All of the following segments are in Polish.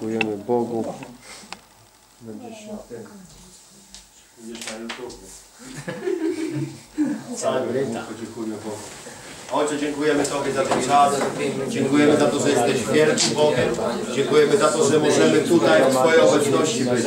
Dziękujemy Bogu. Będziesz na tym. Będziesz na YouTube. Podziękuję Bogu. Ojcze, dziękujemy Tobie za ten czas. Dziękujemy za to, że jesteś wielkim Bogiem. Dziękujemy za to, że możemy tutaj w Twojej obecności być.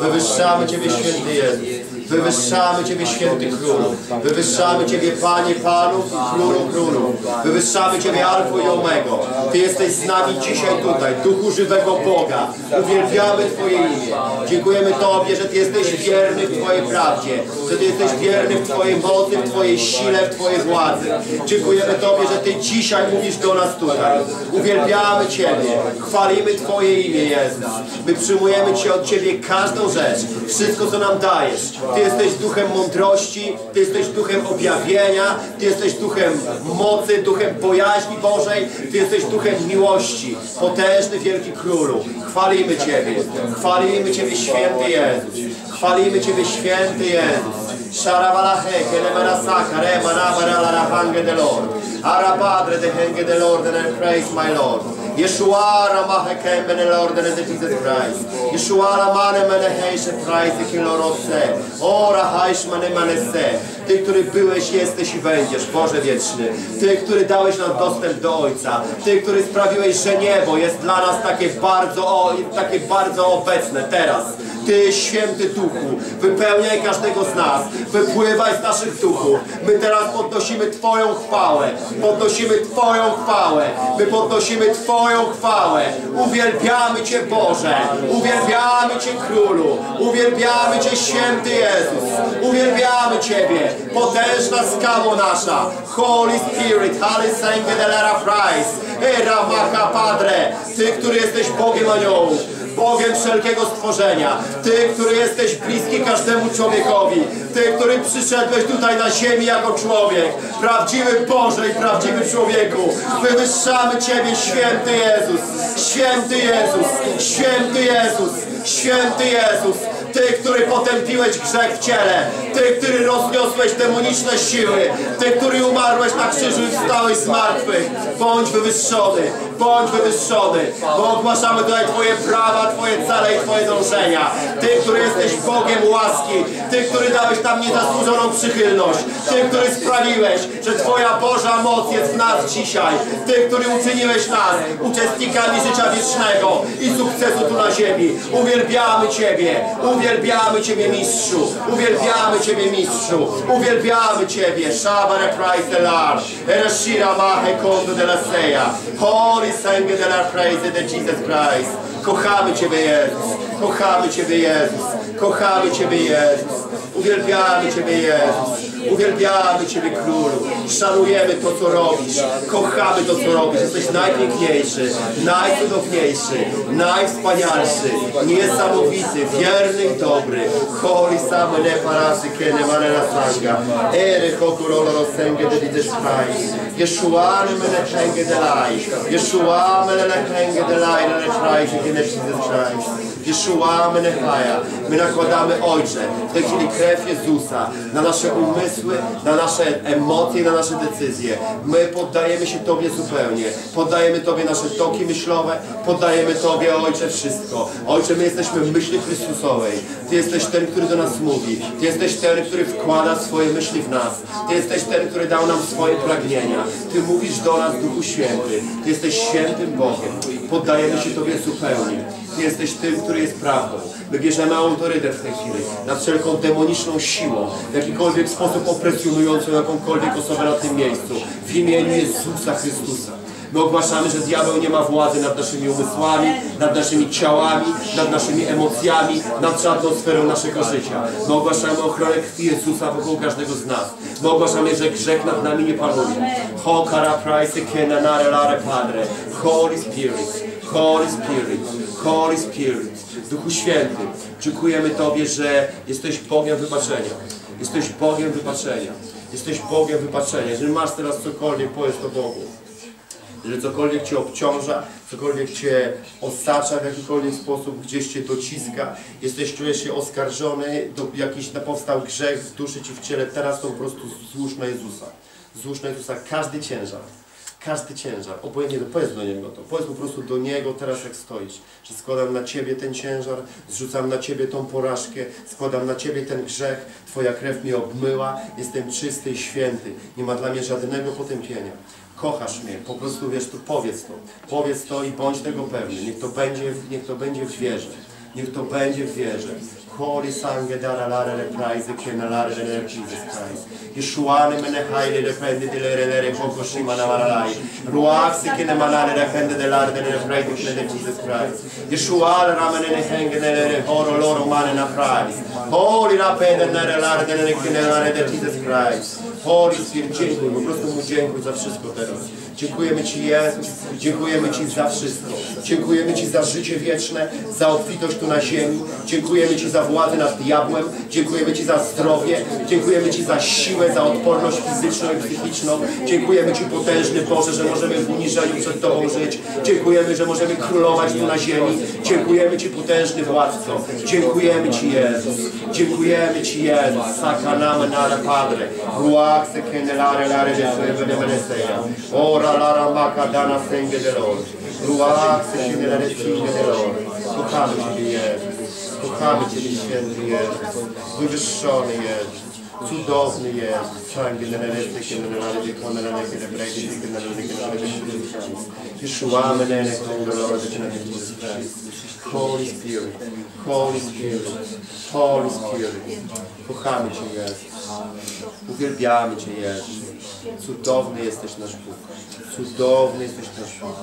Wywyższamy Ciebie, święty Jezus. Wywyższamy Ciebie, święty Królu. Wywyższamy Ciebie, Panie Panów i Królu Królu. Wywyższamy Ciebie, Alfą i Omego. Ty jesteś z nami dzisiaj tutaj, Duchu żywego Boga. Uwielbiamy Twoje imię. Dziękujemy Tobie, że Ty jesteś wierny w Twojej prawdzie. Że Ty jesteś wierny w Twojej mocy, w Twojej sile, w Twojej władzy. Dziękujemy Tobie, że Ty dzisiaj mówisz do nas tutaj. Uwielbiamy Ciebie. Chwalimy Twoje imię, Jezus. My przyjmujemy Ci od Ciebie każdą rzecz. Wszystko, co nam dajesz. Ty jesteś duchem mądrości, Ty jesteś duchem objawienia, Ty jesteś duchem mocy, duchem bojaźni Bożej, Ty jesteś duchem miłości. Potężny, wielki Królu. Chwalimy Ciebie. Chwalimy Ciebie, święty Jezus. Chwalimy Ciebie, święty Jezus. Sharabalahe, Kelemarasaka, Remanabara, Rahange de Lord. Arapadre de Henge de Lord, and I praise my Lord. Yeshua Ramahe Kemene Lord, and Jesus Christ. Yeshua Ramane Mene Heishe Christ, Kilorose. Ora Haish Mane Manese. Ty, który byłeś, jesteś i będziesz, Boże wieczny. Ty, który dałeś nam dostęp do Ojca. Ty, który sprawiłeś, że niebo jest dla nas takie bardzo, o, takie bardzo obecne teraz. Ty, święty Duchu, wypełniaj każdego z nas, wypływaj z naszych duchów. My teraz podnosimy Twoją chwałę, podnosimy Twoją chwałę, my podnosimy Twoją chwałę. Uwielbiamy Cię, Boże, uwielbiamy Cię, Królu, uwielbiamy Cię, święty Jezus, uwielbiamy Ciebie, potężna skało nasza, Holy Spirit, Holy de la Price, Era Macha Padre, Ty, który jesteś Bogiem aniołów, Bogiem wszelkiego stworzenia. Ty, który jesteś bliski każdemu człowiekowi. Ty, który przyszedłeś tutaj na ziemi jako człowiek. Prawdziwy Boże i prawdziwy człowieku. Wywyższamy Ciebie, święty Jezus. Święty Jezus. Święty Jezus. Święty Jezus. Ty, który potępiłeś grzech w ciele. Ty, który rozniosłeś demoniczne siły. Ty, który umarłeś na krzyżu i wstałeś z martwych. Bądź wywyższony. Bądź wywyższony. Bo ogłaszamy tutaj Twoje prawa, Twoje cele i Twoje dążenia. Ty, który jesteś Bogiem łaski. Ty, który dałeś nam niezasłużoną przychylność. Ty, który sprawiłeś, że Twoja Boża moc jest w nas dzisiaj. Ty, który uczyniłeś nas uczestnikami życia wiecznego i sukcesu tu na ziemi. Uwielbiamy Ciebie. Uwielbiamy Ciebie, Mistrzu. Uwielbiamy Ciebie, Mistrzu. Uwielbiamy Ciebie. Shabare praise Lord. Ereshira mahe kondo de la seja. Holy Sęgę de la praise de Jesus Christ. Kochamy Ciebie, Jezus. Kochamy Ciebie, Jezus. Kochamy Ciebie, Jezus. Uwielbiamy Ciebie, Jezus. Uwielbiamy Ciebie, Królu. Szanujemy to, co robisz. Kochamy to, co robisz. Jesteś najpiękniejszy, najcudowniejszy, najwspanialszy, niesamowity, wierny dobry. Holy Samuel Parasy Kene Manela Sanga. Ere Hokurolo Rosenge de Dides Christ. Yeshua Mele Henge de Lai. Yeshua Mele Henge de Lai. Mele Christ. Kene Jesus Christ. Yeshua Mele Haya. My nakładamy, Ojcze, w tej chwili krew Jezusa na nasze umysły, na nasze emocje, na nasze decyzje. My poddajemy się Tobie zupełnie. Poddajemy Tobie nasze toki myślowe, poddajemy Tobie, Ojcze, wszystko. Ojcze, my jesteśmy myśli Chrystusowej. Ty jesteś ten, który do nas mówi. Ty jesteś ten, który wkłada swoje myśli w nas. Ty jesteś ten, który dał nam swoje pragnienia. Ty mówisz do nas, Duchu Święty. Ty jesteś świętym Bogiem. Poddajemy się Tobie zupełnie. Ty jesteś tym, który jest prawdą. My bierzemy autorytet w tej chwili nad wszelką demoniczną siłą, w jakikolwiek sposób opresjonującą jakąkolwiek osobę na tym miejscu. W imieniu Jezusa Chrystusa. My ogłaszamy, że diabeł nie ma władzy nad naszymi umysłami, nad naszymi ciałami, nad naszymi emocjami, nad żadną sferą naszego życia. My ogłaszamy ochronę krwi Jezusa wokół każdego z nas. My ogłaszamy, że grzech nad nami nie panuje. Ho cara praise kena nare lare padre. Holy Spirit. Holy Spirit, Holy Spirit, Duchu Święty, dziękujemy Tobie, że jesteś Bogiem wybaczenia. Jesteś Bogiem wybaczenia. Jesteś Bogiem wybaczenia. Jeżeli masz teraz cokolwiek, powiedz to Bogu. Jeżeli cokolwiek Cię obciąża, cokolwiek Cię osacza w jakikolwiek sposób, gdzieś Cię dociska, jesteś, czujesz się oskarżony, do, jakiś powstał grzech w duszy Ci w ciele, teraz to po prostu złóż na Jezusa. Złóż na Jezusa każdy ciężar. Każdy ciężar, obojętnie to powiedz do Niego to, powiedz po prostu do Niego teraz jak stoisz, że składam na Ciebie ten ciężar, zrzucam na Ciebie tą porażkę, składam na Ciebie ten grzech, Twoja krew mnie obmyła, jestem czysty i święty, nie ma dla mnie żadnego potępienia. Kochasz mnie, po prostu wiesz, to powiedz to, powiedz to i bądź tego pewny, niech to będzie, niech to będzie w wierze, niech to będzie w wierze. Holy sangue dara lare le praise che na lare le Jesus Christ. Yeshuane mene haile le pende de lere lere poco shima na maralai. Ruaxi che ne manare le pende de lare de le praise che de Jesus Christ. Yeshuane ramene ne henge ne lere horo loro mane na praise. Holy la pende ne lare de le che ne lare de Jesus Christ. Holy Spirit, dziękuj, po prostu mu dziękuj za wszystko teraz. Dziękujemy Ci Jezus, dziękujemy Ci za wszystko. Dziękujemy Ci za życie wieczne, za obfitość tu na ziemi. Dziękujemy Ci za władzę nad diabłem. Dziękujemy Ci za zdrowie. Dziękujemy Ci za siłę, za odporność fizyczną i psychiczną. Dziękujemy Ci potężny Boże, że możemy w uniżeniu przed Tobą żyć. Dziękujemy, że możemy królować tu na ziemi. Dziękujemy Ci potężny władco. Dziękujemy Ci Jezus. Dziękujemy Ci Jezus. Sakanam nale Padre. Ruach se kenelare lare de sebe de meneseja. Ora lara maka dana senge de Lord. Ruach se kenelare singe de Lord. Kochamy Ciebie Jezus. Kochamy Ciebie święty Jezus. Wywyższony Jezus. Cudowny Jezus. Ciągle na ręce, kiedy na ręce, kiedy na ręce, kiedy na ręce, kiedy na ręce, kiedy na ręce, Yeshua menene kongo Lord, kiedy na ręce, Holy Spirit, Holy Spirit, Holy Spirit. Kochamy Cię Jezus. Uwielbiamy Cię Jezus. Cudowny jesteś nasz Bóg. Cudowny jesteś nasz Bóg.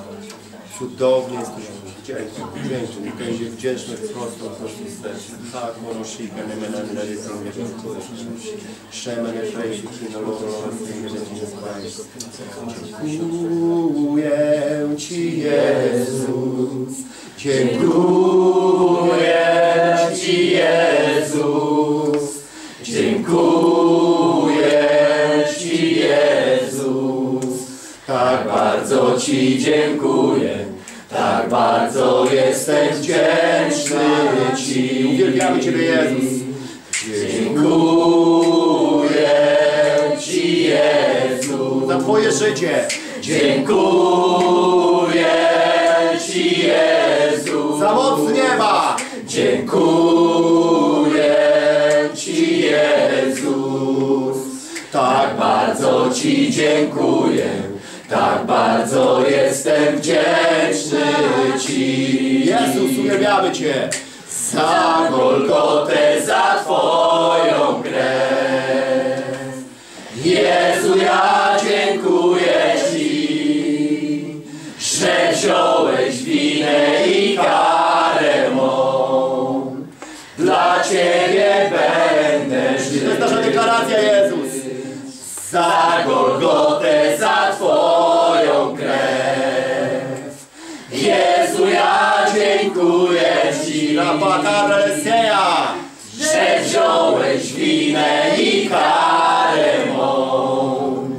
Cudowny jesteś Bóg. Dzięki, dzięki. Niech będzie wdzięczny prosto w naszym sercu. Tak, monoshika, nie menane na rytmie, Szemene fejsi, kino, loro, loro, Jesus Christ. Dziękuję Ci Jezus. Dziękuję Ci Jezus. Dziękuję Tak bardzo Ci dziękuję. Tak bardzo jestem wdzięczny Ci. Uwielbiamy Ciebie Jezus. Dziękuję Ci Jezu za Twoje życie. Dziękuję Ci Jezu za moc nieba. Dziękuję Ci Jezus. Tak bardzo Ci dziękuję. Tak bardzo jestem wdzięczny Ci. Jezus, uwielbiamy Cię. Za Golgotę, za Twoją krew. Jezu, ja dziękuję Ci, że wziąłeś winę i karę mą. Dla Ciebie będę żył. To jest nasza deklaracja, Jezus. Za Golgotę, Ci, że wziąłeś winę i karę mą.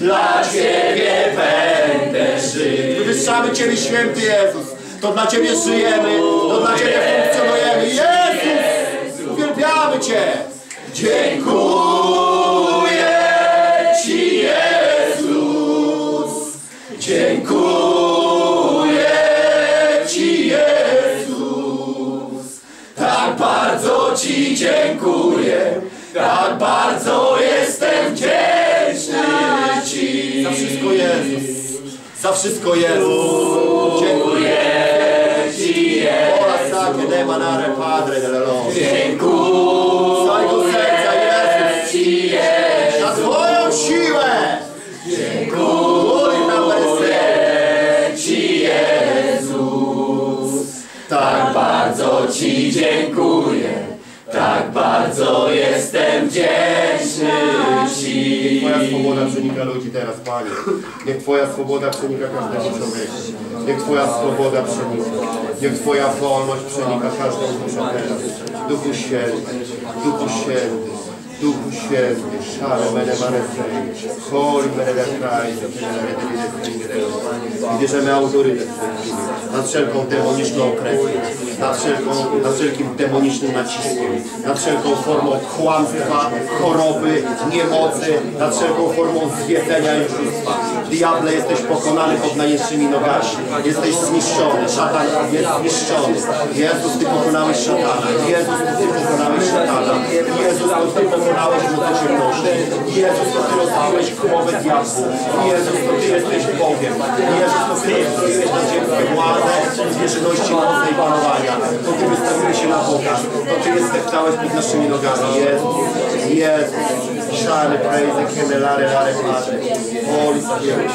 Dla Ciebie będę żył. Wywyższamy Ciebie, święty Jezus. To dla Ciebie żyjemy, to dla Ciebie funkcjonujemy. Jezus! Uwielbiamy Cię! Dziękuję Ci, Jezus! Dziękuję Ci dziękuję, tak bardzo jestem wdzięczny Ci. Za wszystko Jezus, za wszystko Jezus. Dziękuję Ci, Jezus. Ora sacre de manare Padre della Lord. Dziękuję z całego serca Jezus Ci, Jezus. Za Twoją siłę. Dziękuję Ci, Jezus. Tak bardzo Ci dziękuję. Tak bardzo jestem wdzięczny Ci. Twoja swoboda przenika ludzi teraz, Panie. Niech Twoja swoboda przenika każdego człowieka. Niech Twoja swoboda przenika. Niech Twoja wolność przenika każdą duszę teraz. Duchu Święty, Duchu Święty. Duchu Święty, szale mene mane fej, holy mene da kraj, i bierzemy autorytet nad wszelką demoniczną presją, nad, wszelką, nad wszelkim demonicznym naciskiem, nad wszelką formą kłamstwa, choroby, niemocy, nad wszelką formą zwiedzenia i oszustwa. Diable, jesteś pokonany pod najniższymi nogami. Jesteś zniszczony. Szatan jest zniszczony. Jezus, Ty pokonałeś szatana. Jezus, Ty pokonałeś szatana. Jezus, to Ty pokonałeś moc ciemności. Jezus, to Ty rozbiłeś głowę diabłu. Jezus, to Ty jesteś Bogiem. Jezus, to Ty rozbiłeś na ziemię władzę zwierzyności mocnej panowania. To Ty wystawiłeś się na Boga. To Ty jesteś pod naszymi nogami. Jezus, Jezus. Shine, praise, candelare, lare, Padre. Holy Spirit,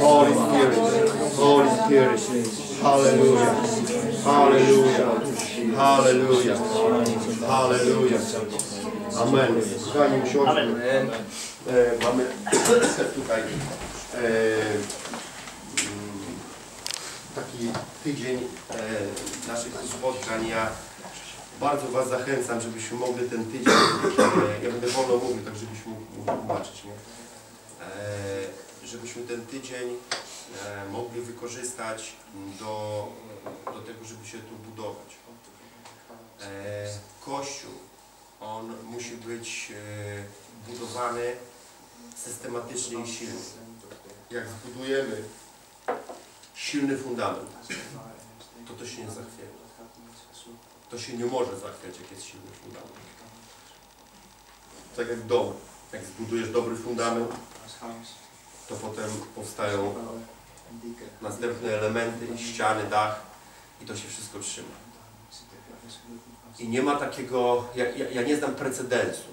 Holy Spirit, Holy Spirit. Hallelujah. Hallelujah. Hallelujah. Hallelujah. Amen. Kochani, usiądźmy. E, mamy tutaj e, taki tydzień e, naszych spotkań. Ja bardzo Was zachęcam, żebyśmy mogli ten tydzień, e, ja będę wolno mówił, tak żebyśmy mógł tłumaczyć, nie? E, żebyśmy ten tydzień e, mogli wykorzystać do, do tego, żeby się tu budować. E, Kościół, on musi być budowany systematycznie i silnie. Jak zbudujemy silny fundament, to to się nie zachwieje. To się nie może zachwiać, jak jest silny fundament. Tak jak dom. Jak zbudujesz dobry fundament, to potem powstają następne elementy, ściany, dach i to się wszystko trzyma. I nie ma takiego, ja, ja, ja nie znam precedensu.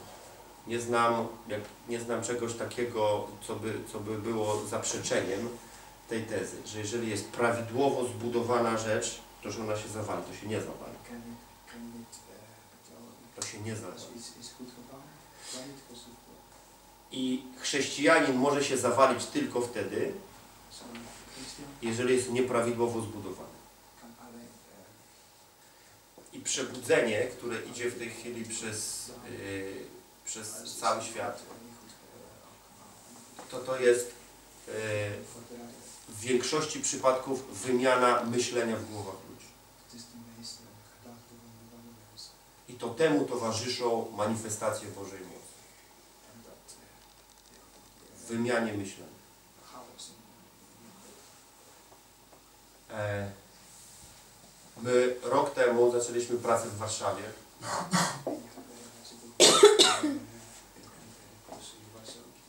Nie znam, jak, nie znam czegoś takiego, co by, co by było zaprzeczeniem tej tezy, że jeżeli jest prawidłowo zbudowana rzecz, to że ona się zawali, to się nie zawali. To się nie zawali. I chrześcijanin może się zawalić tylko wtedy, jeżeli jest nieprawidłowo zbudowany. I przebudzenie, które idzie w tej chwili przez, yy, przez cały świat, to to jest yy, w większości przypadków wymiana myślenia w głowach ludzi. I to temu towarzyszą manifestacje Bożej mocy. Wymianie myślenia. E, My rok temu zaczęliśmy pracę w Warszawie.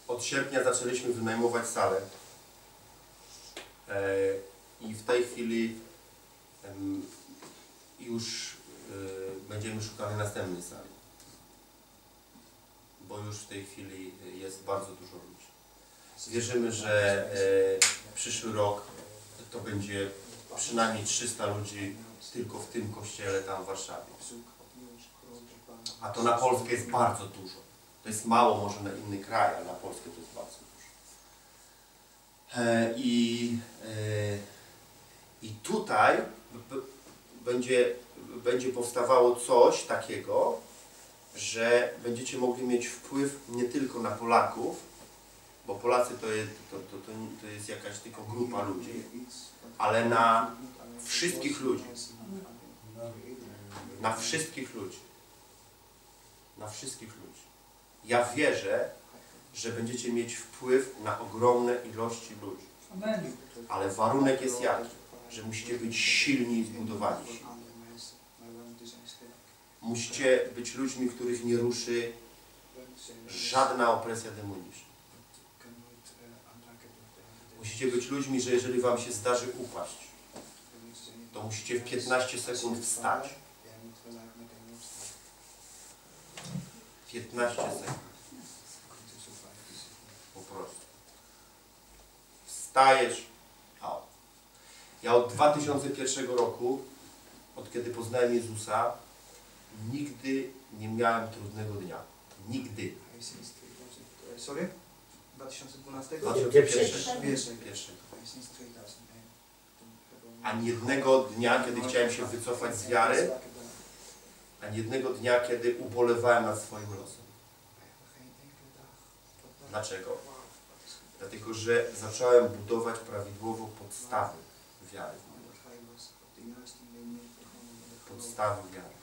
Od sierpnia zaczęliśmy wynajmować salę. E, I w tej chwili już e, będziemy szukali następnej sali. Bo już w tej chwili jest bardzo dużo ludzi. Wierzymy, że e, przyszły rok to będzie przynajmniej 300 ludzi tylko w tym kościele tam w Warszawie. A to na Polskę jest bardzo dużo. To jest mało może na inny kraj, ale na Polskę to jest bardzo dużo. E, I, e, i tutaj będzie, będzie powstawało coś takiego, że będziecie mogli mieć wpływ nie tylko na Polaków, bo Polacy to jest, to, to, to, to jest jakaś tylko grupa ludzi, ale na wszystkich ludzi. Na wszystkich ludzi. Na wszystkich ludzi. Ja wierzę, że będziecie mieć wpływ na ogromne ilości ludzi. Ale warunek jest jaki? Że musicie być silni i zbudowani. Musicie być ludźmi, których nie ruszy żadna opresja demoniczna. Musicie być ludźmi, że jeżeli wam się zdarzy upaść, to musicie w 15 sekund wstać. 15 sekund. Po prostu. Wstajesz. Ja od 2001 roku, od kiedy poznałem Jezusa, nigdy nie miałem trudnego dnia. Nigdy. Sorry? 2012? 2001. Pierwszy. Pierwszy. Since 2008. Ani jednego dnia, kiedy chciałem się wycofać z wiary, ani jednego dnia, kiedy ubolewałem nad swoim losem. Dlaczego? Dlatego, że zacząłem budować prawidłowo podstawy wiary. Podstawy wiary.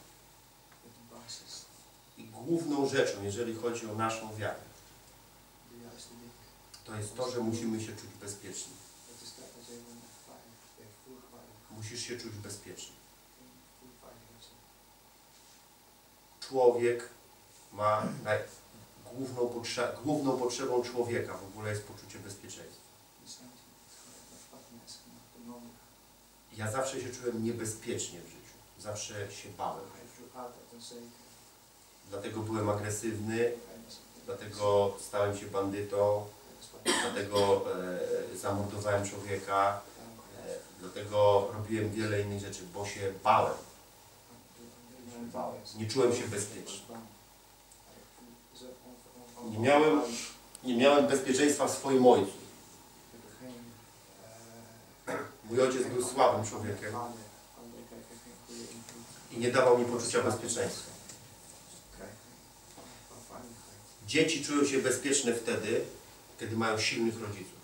I główną rzeczą, jeżeli chodzi o naszą wiarę, to jest to, że musimy się czuć bezpieczni. Voel veilig, Musisz się czuć voel veilig. Człowiek ma naj... główną, potrze... główną potrzebą człowieka w ogóle jest poczucie bezpieczeństwa. Ja zawsze się czułem niebezpiecznie w życiu. Zawsze się bałem. Onzeker. Dlatego byłem agresywny, dlatego stałem się bandytą, dlatego e, zamordowałem człowieka, e, dlatego robiłem wiele innych rzeczy, bo się bałem. Nie czułem się bezpiecznie. Nie miałem- Nie miałem bezpieczeństwa w swoim ojcu. Mój ojciec był słabym człowiekiem i nie dawał mi poczucia bezpieczeństwa. Dzieci czują się bezpieczne wtedy, kiedy mają silnych rodziców.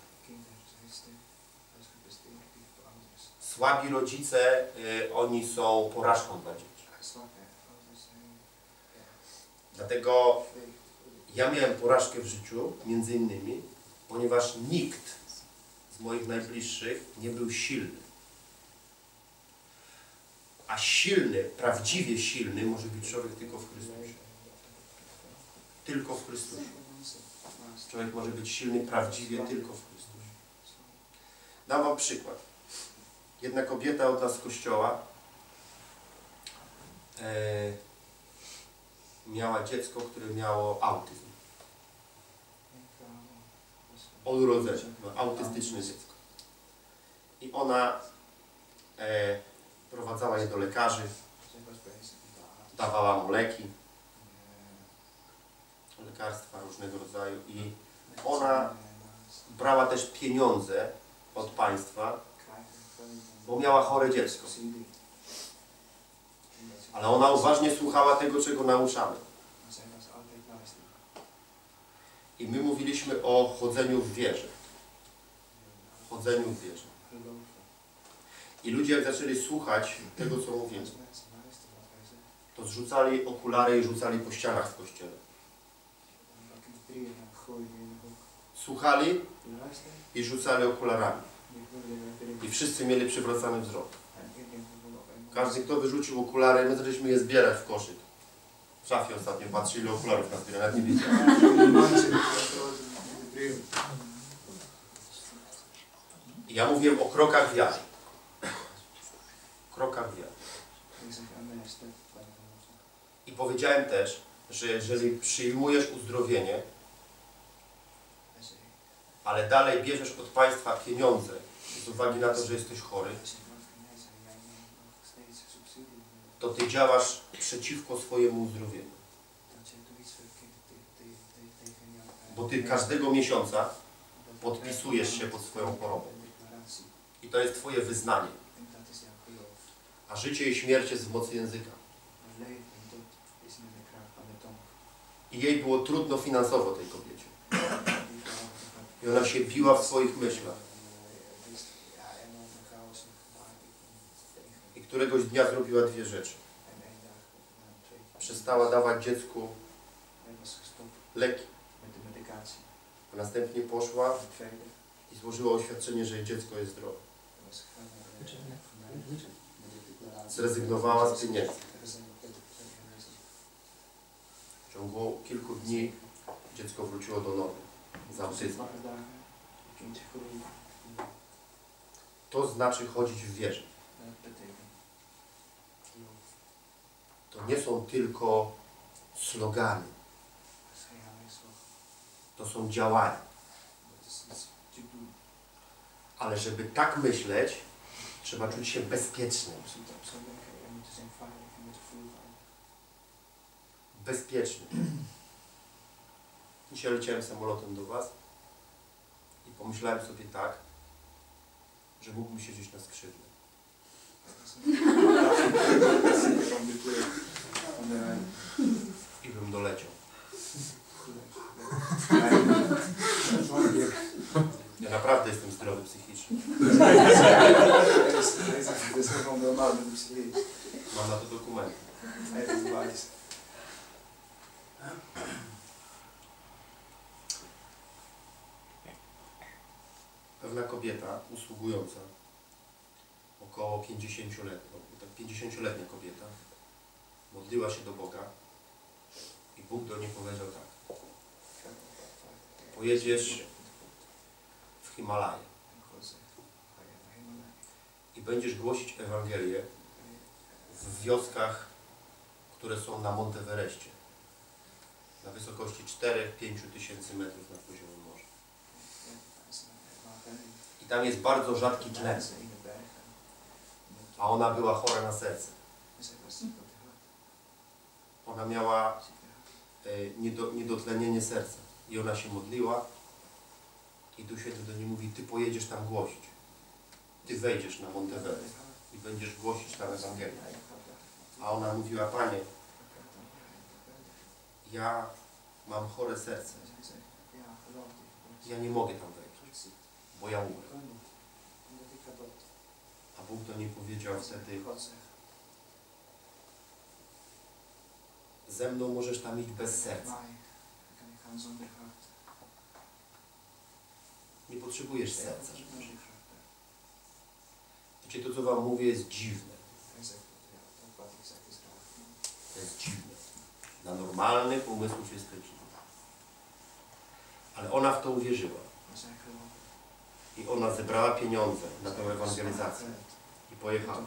Słabi rodzice, y, oni są porażką dla dzieci. Dlatego ja miałem porażkę w życiu, między innymi, ponieważ nikt z moich najbliższych nie był silny. A silny, prawdziwie silny może być człowiek tylko w Chrystusie. Tylko w Chrystusie. Człowiek może być silny prawdziwie tylko w Chrystusie. Dam Wam przykład. Jedna kobieta od nas z kościoła e, miała dziecko, które miało autyzm. Od urodzenia. No, autystyczne dziecko. I ona e, prowadzała je do lekarzy, dawała mu leki, lekarstwa różnego rodzaju i ona brała też pieniądze od państwa, bo miała chore dziecko. Ale ona uważnie słuchała tego, czego nauczamy. I my mówiliśmy o chodzeniu w wierze. Chodzeniu w wierze. I ludzie jak zaczęli słuchać tego, co mówimy, to zrzucali okulary i rzucali po ścianach w kościele. Słuchali i rzucali okularami. I wszyscy mieli przywracany wzrok. Każdy, kto wyrzucił okulary, my zaczęliśmy je zbierać w koszyk. W szafie ostatnio patrzyli, okularów na zbierę, nawet nie wiedziałem. I ja mówiłem o krokach wiary. Krokach wiary. I powiedziałem też, że jeżeli przyjmujesz uzdrowienie, ale dalej bierzesz od państwa pieniądze z uwagi na to, że jesteś chory, to ty działasz przeciwko swojemu uzdrowieniu. Bo ty każdego miesiąca podpisujesz się pod swoją chorobą. I to jest twoje wyznanie. A życie i śmierć jest w mocy języka. I jej było trudno finansowo tej kobiecie. I ona się biła w swoich myślach. I któregoś dnia zrobiła dwie rzeczy. Przestała dawać dziecku leki. A następnie poszła i złożyła oświadczenie, że jej dziecko jest zdrowe. Zrezygnowała z pieniędzy. W ciągu kilku dni dziecko wróciło do normy z autyzmem. To znaczy chodzić w wierze. To nie są tylko slogany, to są działania. Ale żeby tak myśleć, trzeba czuć się bezpiecznym. Bezpiecznym. Dzisiaj leciałem samolotem do Was i pomyślałem sobie tak, że mógłbym siedzieć na skrzydle. I bym doleciał. Ja naprawdę jestem zdrowy psychicznie. Mam na to dokumenty. Pewna kobieta usługująca, około 50-letnia, tak 50-letnia kobieta, modliła się do Boga i Bóg do niej powiedział tak, pojedziesz w Himalaje i będziesz głosić Ewangelię w wioskach, które są na Monteverestie, na wysokości 4-5 tysięcy metrów nad poziomem. I tam jest bardzo rzadki tlen, a ona była chora na serce. Ona miała e, niedo, niedotlenienie serca i ona się modliła i Duch Święty do niej mówi, Ty pojedziesz tam głosić. Ty wejdziesz na Monteverest i będziesz głosić tam Ewangelię. A ona mówiła, Panie, ja mam chore serce, ja nie mogę tam wejść, bo ja umrę. A Bóg do niej powiedział wtedy, ze mną możesz tam iść bez serca. Nie potrzebujesz serca, żeby żyć. Wiecie, to co wam mówię jest dziwne. To jest dziwne. Na normalny umysł jest to dziwne. Ale ona w to uwierzyła. I ona zebrała pieniądze na tę ewangelizację. I pojechała.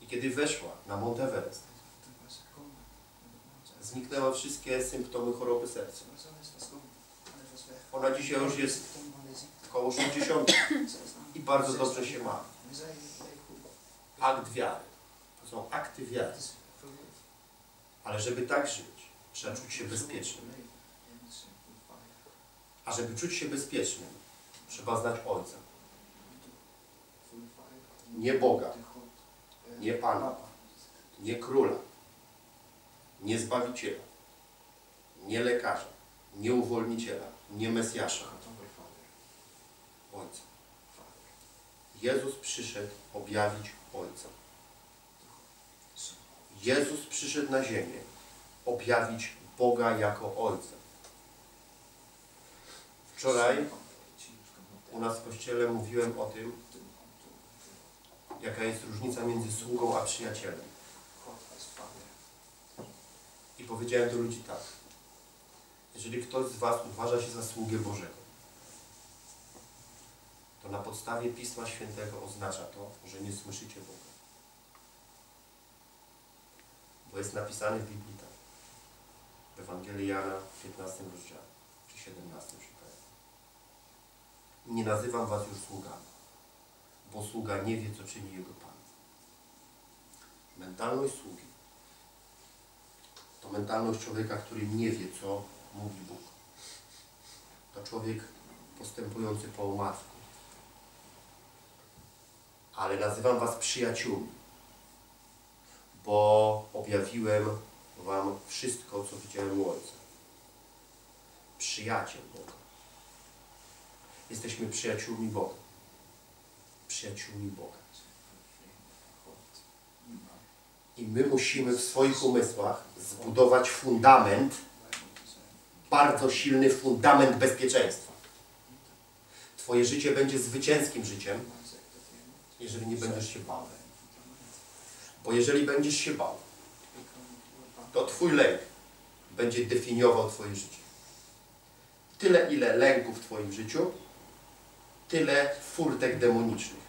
I kiedy weszła na Monteverest, zniknęły wszystkie symptomy choroby serca. Ona dzisiaj już jest około 60 i bardzo dobrze się ma. Akt wiary. To są akty wiary. Ale żeby tak żyć, trzeba czuć się bezpiecznym. A żeby czuć się bezpiecznym, trzeba znać Ojca. Nie Boga, nie Pana, nie Króla, nie Zbawiciela, nie Lekarza, nie Uwolniciela, nie Mesjasza, Ojca. Jezus przyszedł objawić Ojca. Jezus przyszedł na ziemię objawić Boga jako Ojca. Wczoraj u nas w kościele mówiłem o tym, jaka jest różnica między sługą a przyjacielem. I powiedziałem do ludzi tak. Jeżeli ktoś z Was uważa się za sługę Bożego, to na podstawie Pisma Świętego oznacza to, że nie słyszycie Boga. Bo jest napisane w Biblii tak. W Ewangelii Jana w 15 rozdziale, czy 17 szukałem. Nie nazywam was już sługami, bo sługa nie wie, co czyni jego Pan. Mentalność sługi to mentalność człowieka, który nie wie, co mówi Bóg. To człowiek postępujący po omacku. Ale nazywam was przyjaciółmi, bo objawiłem wam wszystko, co widziałem u Ojca. Przyjaciel Boga. Jesteśmy przyjaciółmi Boga. Przyjaciółmi Boga. I my musimy w swoich umysłach zbudować fundament, bardzo silny fundament bezpieczeństwa. Twoje życie będzie zwycięskim życiem, jeżeli nie będziesz się bał. Bo jeżeli będziesz się bał, to Twój lęk będzie definiował Twoje życie. Tyle, ile lęku w Twoim życiu, tyle furtek demonicznych.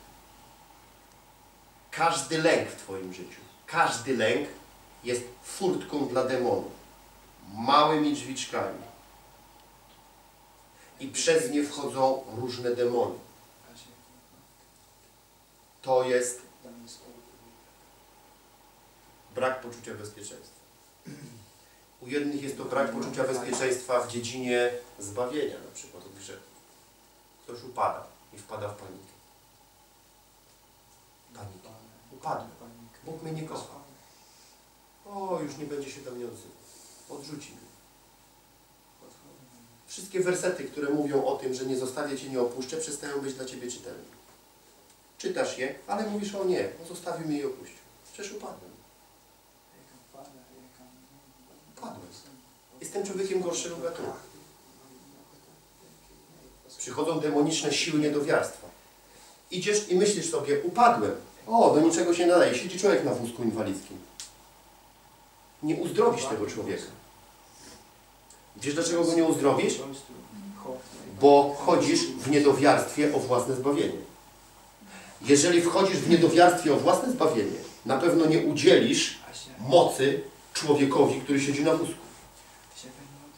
Każdy lęk w Twoim życiu, każdy lęk jest furtką dla demonów. Małymi drzwiczkami. I przez nie wchodzą różne demony. To jest brak poczucia bezpieczeństwa. U jednych jest to brak poczucia bezpieczeństwa w dziedzinie zbawienia, na przykład od grzechu. Ktoś upada i wpada w panikę. Panika. Upadłem. Bóg mnie nie kocha. O, już nie będzie się do mnie odzywał. Odrzuci mnie. Wszystkie wersety, które mówią o tym, że nie zostawię Cię, nie opuszczę, przestają być dla Ciebie czytelne. Czytasz je, ale mówisz o nie, on zostawił mnie i opuścił. Przecież upadłem. Upadłem. Jestem człowiekiem gorszego gatunku. Przychodzą demoniczne siły niedowiarstwa. Idziesz i myślisz sobie, upadłem. O, do niczego się nie nadaje. Siedzi człowiek na wózku inwalidzkim. Nie uzdrowisz tego człowieka. Wiesz dlaczego go nie uzdrowisz? Bo chodzisz w niedowiarstwie o własne zbawienie. Jeżeli wchodzisz w niedowiarstwie o własne zbawienie, na pewno nie udzielisz mocy człowiekowi, który siedzi na wózku.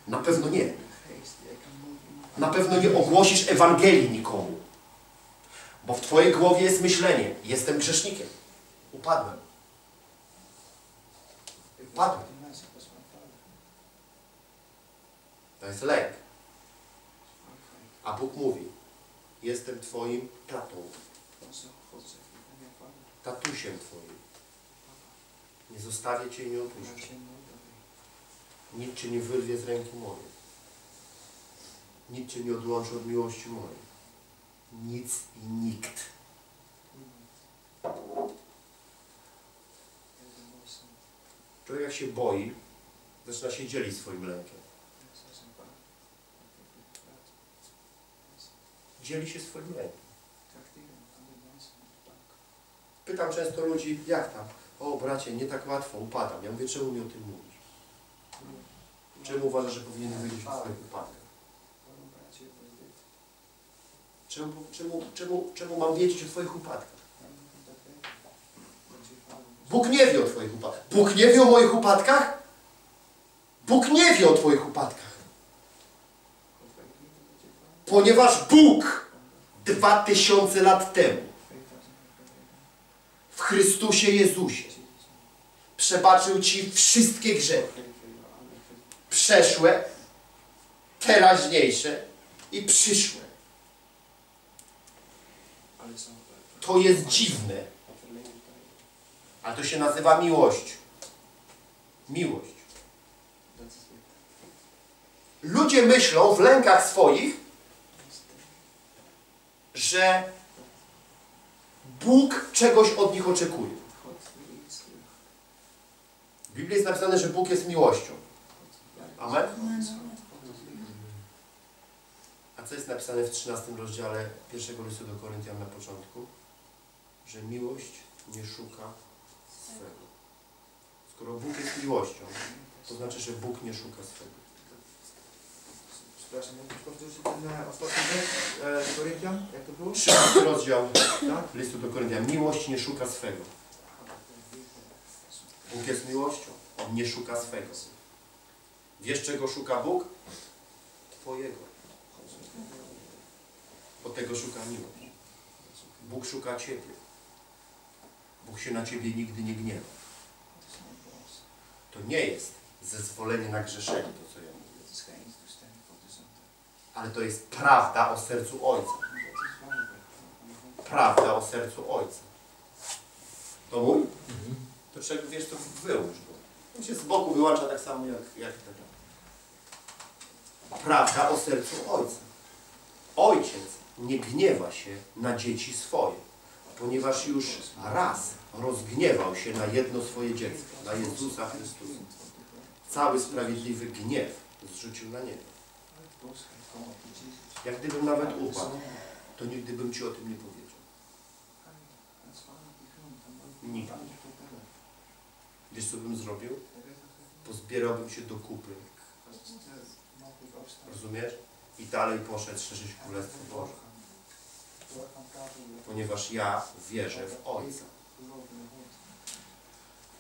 Na pewno nie. Na pewno nie ogłosisz Ewangelii nikomu. Bo w Twojej głowie jest myślenie, jestem grzesznikiem. Upadłem. Upadłem. To jest lęk. A Bóg mówi, jestem Twoim tatą, tatusiem Twoim. Nie zostawię Cię i nie opuszczę. Nikt Cię nie wyrwie z ręki mojej. Nikt Cię nie odłączy od miłości mojej. Nic i nikt. Człowiek jak się boi, zaczyna się dzielić swoim lękiem. Dzieli się swoim lękiem. Pytam często ludzi, jak tam? O bracie, nie tak łatwo, upadam. Ja mówię, czemu mi o tym mówisz? Czemu uważasz, że powinienem wiedzieć o swoich upadkach? Czemu, czemu, czemu, czemu mam wiedzieć o Twoich upadkach? Bóg nie wie o Twoich upadkach. Bóg nie wie o moich upadkach? Bóg nie wie o Twoich upadkach. Ponieważ Bóg dwa tysiące lat temu w Chrystusie Jezusie przebaczył Ci wszystkie grzechy. Przeszłe, teraźniejsze i przyszłe. To jest dziwne, ale to się nazywa miłość. Miłość. Ludzie myślą w lękach swoich, że Bóg czegoś od nich oczekuje. W Biblii jest napisane, że Bóg jest miłością. Amen? A co jest napisane w 13 rozdziale pierwszego listu do Koryntian na początku? Że miłość nie szuka swego. Skoro Bóg jest miłością, to znaczy, że Bóg nie szuka swego. Przepraszam, powtórzyć ten e, ostatni tekst e, Koryntian? Jak to było? 13 rozdział Tak? listu do Koryntian. Miłość nie szuka swego. Bóg jest miłością. On nie szuka swego. Wiesz, czego szuka Bóg? Twojego. Bo tego szuka miłość. Bóg szuka Ciebie. Bóg się na Ciebie nigdy nie gniewa. To nie jest zezwolenie na grzeszenie, to co ja mówię. Ale to jest prawda o sercu Ojca. Prawda o sercu Ojca. To mój? To czego wiesz, to wyłóż go. On się z boku wyłącza tak samo jak, jak ten. Prawda o sercu Ojca. Ojciec nie gniewa się na dzieci swoje, ponieważ już raz rozgniewał się na jedno swoje dziecko, na Jezusa Chrystusa. Cały sprawiedliwy gniew zrzucił na niego. Jak gdybym nawet upadł, to nigdy bym Ci o tym nie powiedział. Nigdy. Wiesz co bym zrobił? Pozbierałbym się do kupy. Rozumiesz? I dalej poszedł szerzyć Królestwo Boże. Ponieważ ja wierzę w Ojca.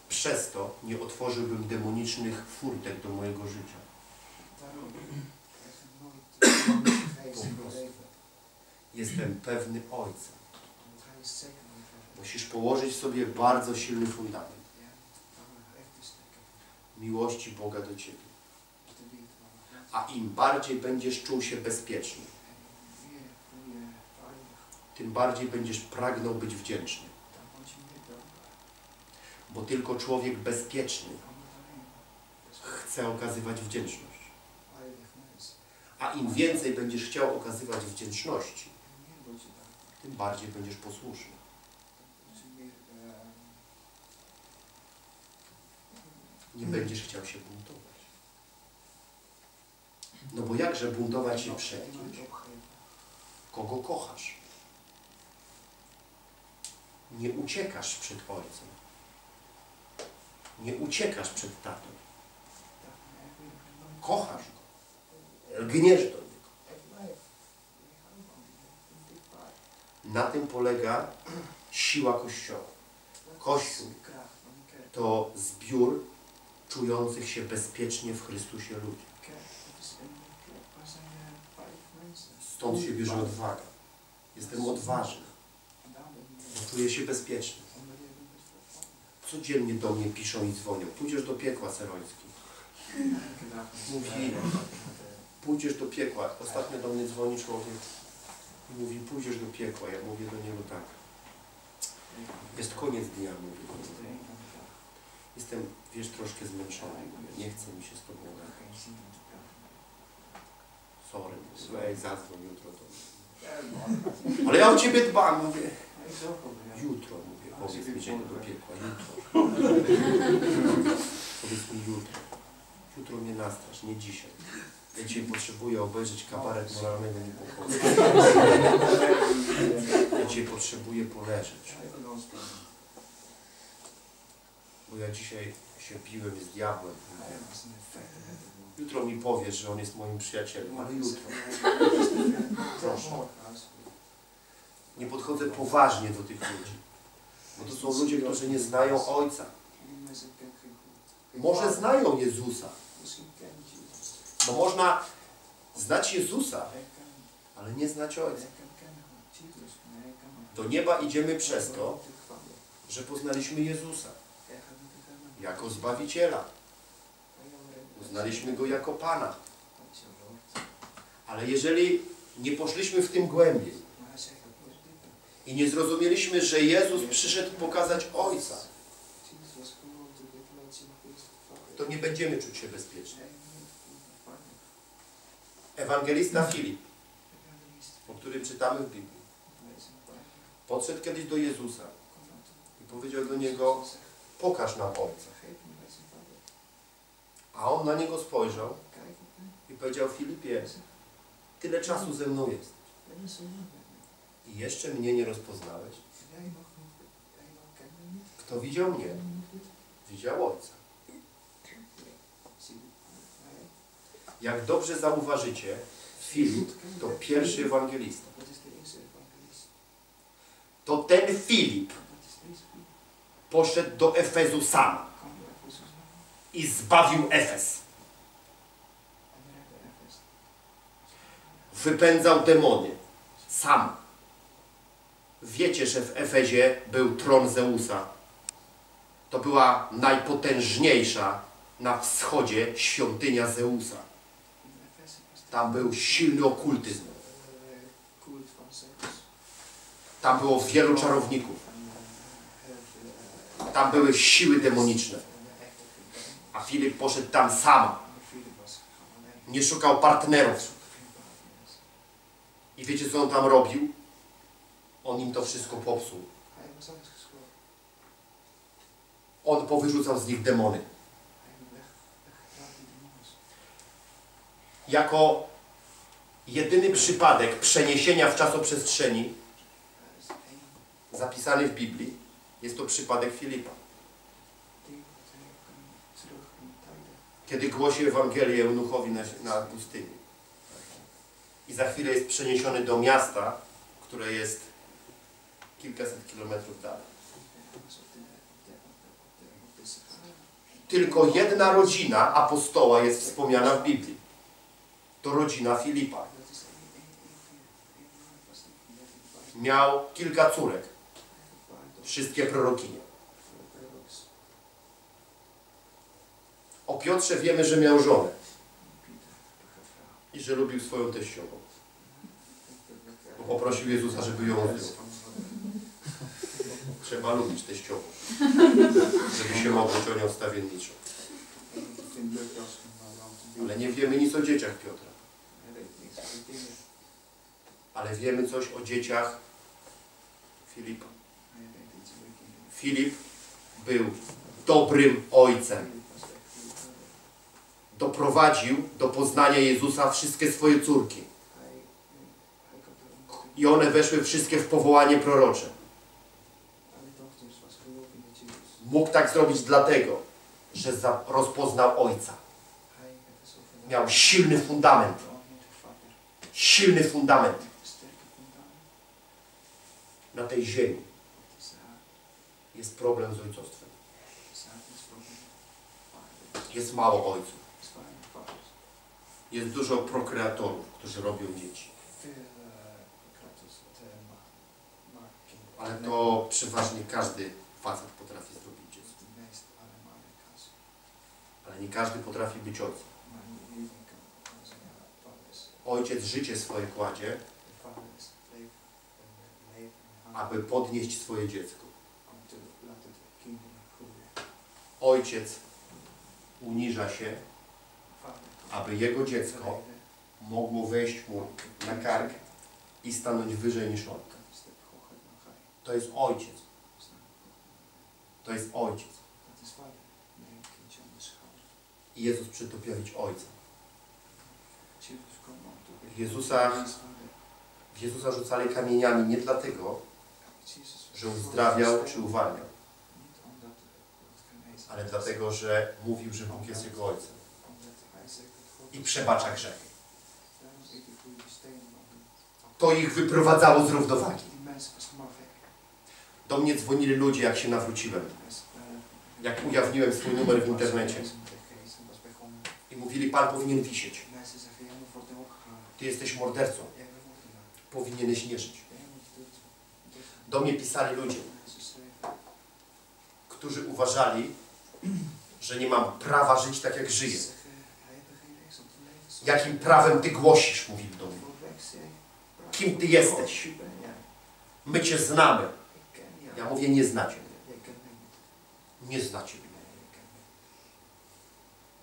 Przez to nie otworzyłbym demonicznych furtek do mojego życia. Jestem pewny Ojca. Musisz położyć sobie bardzo silny fundament miłości Boga do Ciebie. A im bardziej będziesz czuł się bezpieczny, tym bardziej będziesz pragnął być wdzięczny. Bo tylko człowiek bezpieczny chce okazywać wdzięczność. A im więcej będziesz chciał okazywać wdzięczności, tym bardziej będziesz posłuszny. Nie będziesz chciał się buntować. No bo jakże buntować się przed kimś, kogo kochasz. Nie uciekasz przed Ojcem. Nie uciekasz przed tatą. Kochasz Go. Lgniesz do Niego. Na tym polega siła Kościoła. Kościół to zbiór czujących się bezpiecznie w Chrystusie ludzi. Stąd się bierze odwaga. Jestem odważny, czuję się bezpieczny. Codziennie do mnie piszą i dzwonią. Pójdziesz do piekła, Seroński. Mówi, pójdziesz do piekła. Ostatnio do mnie dzwoni człowiek i mówi, pójdziesz do piekła. Ja mówię do niego tak. Jest koniec dnia, mówię. Jestem, wiesz, troszkę zmęczony. Nie chce mi się z tobą gadać. Sorry, mówię, zadzwoń jutro. Ale ja o ciebie dbam, mówię. Jutro, mówię, powiedz mi, że do piekła, jutro. Powiedz mi jutro. Jutro mnie nastrasz, nie dzisiaj. Ja dzisiaj potrzebuję obejrzeć kabaret moralnego niepokoju. Ja dzisiaj potrzebuję poleżeć. Bo ja dzisiaj się biłem z diabłem. Jutro mi powiesz, że on jest moim przyjacielem, ale jutro. Proszę. Nie podchodzę poważnie do tych ludzi. Bo to są ludzie, którzy nie znają Ojca. Może znają Jezusa. Bo można znać Jezusa, ale nie znać Ojca. Do nieba idziemy przez to, że poznaliśmy Jezusa jako Zbawiciela. Uznaliśmy Go jako Pana. Ale jeżeli nie poszliśmy w tym głębiej i nie zrozumieliśmy, że Jezus przyszedł pokazać Ojca, to nie będziemy czuć się bezpieczni. Ewangelista Filip, o którym czytamy w Biblii, podszedł kiedyś do Jezusa i powiedział do Niego, pokaż nam Ojca. A on na niego spojrzał i powiedział, Filipie, tyle czasu ze mną jest i jeszcze mnie nie rozpoznałeś. Kto widział mnie, widział Ojca. Jak dobrze zauważycie, Filip to pierwszy ewangelista. To ten Filip poszedł do Efezu sam i zbawił Efes. Wypędzał demony. Sam. Wiecie, że w Efezie był tron Zeusa. To była najpotężniejsza na wschodzie świątynia Zeusa. Tam był silny okultyzm. Tam było wielu czarowników. Tam były siły demoniczne. A Filip poszedł tam sam. Nie szukał partnerów. I wiecie, co on tam robił? On im to wszystko popsuł. On powyrzucał z nich demony. Jako jedyny przypadek przeniesienia w czasoprzestrzeni zapisany w Biblii jest to przypadek Filipa. Kiedy głosił Ewangelię Eunuchowi na, na pustyni. I za chwilę jest przeniesiony do miasta, które jest kilkaset kilometrów dalej. Tylko jedna rodzina apostoła jest wspomniana w Biblii. To rodzina Filipa. Miał kilka córek. Wszystkie prorokinie. O Piotrze wiemy, że miał żonę. I że lubił swoją teściową. Bo poprosił Jezusa, żeby ją odjął. Trzeba lubić teściową. Żeby się modlić o nią stawienniczo. Ale nie wiemy nic o dzieciach Piotra. Ale wiemy coś o dzieciach Filipa. Filip był dobrym ojcem. Doprowadził do poznania Jezusa wszystkie swoje córki. I one weszły wszystkie w powołanie prorocze. Alle dochters was geloof in de Jezus. Mógł tak zrobić dlatego, że rozpoznał Ojca. Miał silny fundament. Silny fundament na tej ziemi. Jest problem z ojcostwem. Jest mało ojców. Jest dużo prokreatorów, którzy robią dzieci. Ale to przeważnie każdy facet potrafi zrobić is dziecko. de meest allemaal kans. Ale nie każdy potrafi być ojcem. Ojciec życie swoje kładzie, aby podnieść swoje dziecko. Ojciec uniża się, aby jego dziecko mogło wejść mu na kark i stanąć wyżej niż on. To jest ojciec. To jest ojciec. Jezus przyszedł objawić ojca. Jezusa-. W Jezusa rzucali kamieniami nie dlatego, że uzdrawiał czy uwalniał, ale dlatego, że mówił, że Bóg jest jego ojcem i przebacza grzechy. To ich wyprowadzało z równowagi. Do mnie dzwonili ludzie, jak się nawróciłem. Jak ujawniłem swój numer w internecie Mensen met de geest en was begonnen. i mówili, Pan powinien wisieć. Ty jesteś mordercą. Opgehangen. Powinieneś nie żyć. Do mnie pisali ludzie, którzy uważali, że nie mam prawa żyć tak, jak żyję. Jakim prawem Ty głosisz, mówili do mnie. Kim Ty jesteś? My Cię znamy. Ja mówię, nie znacie. Niet. Nie znacie mnie.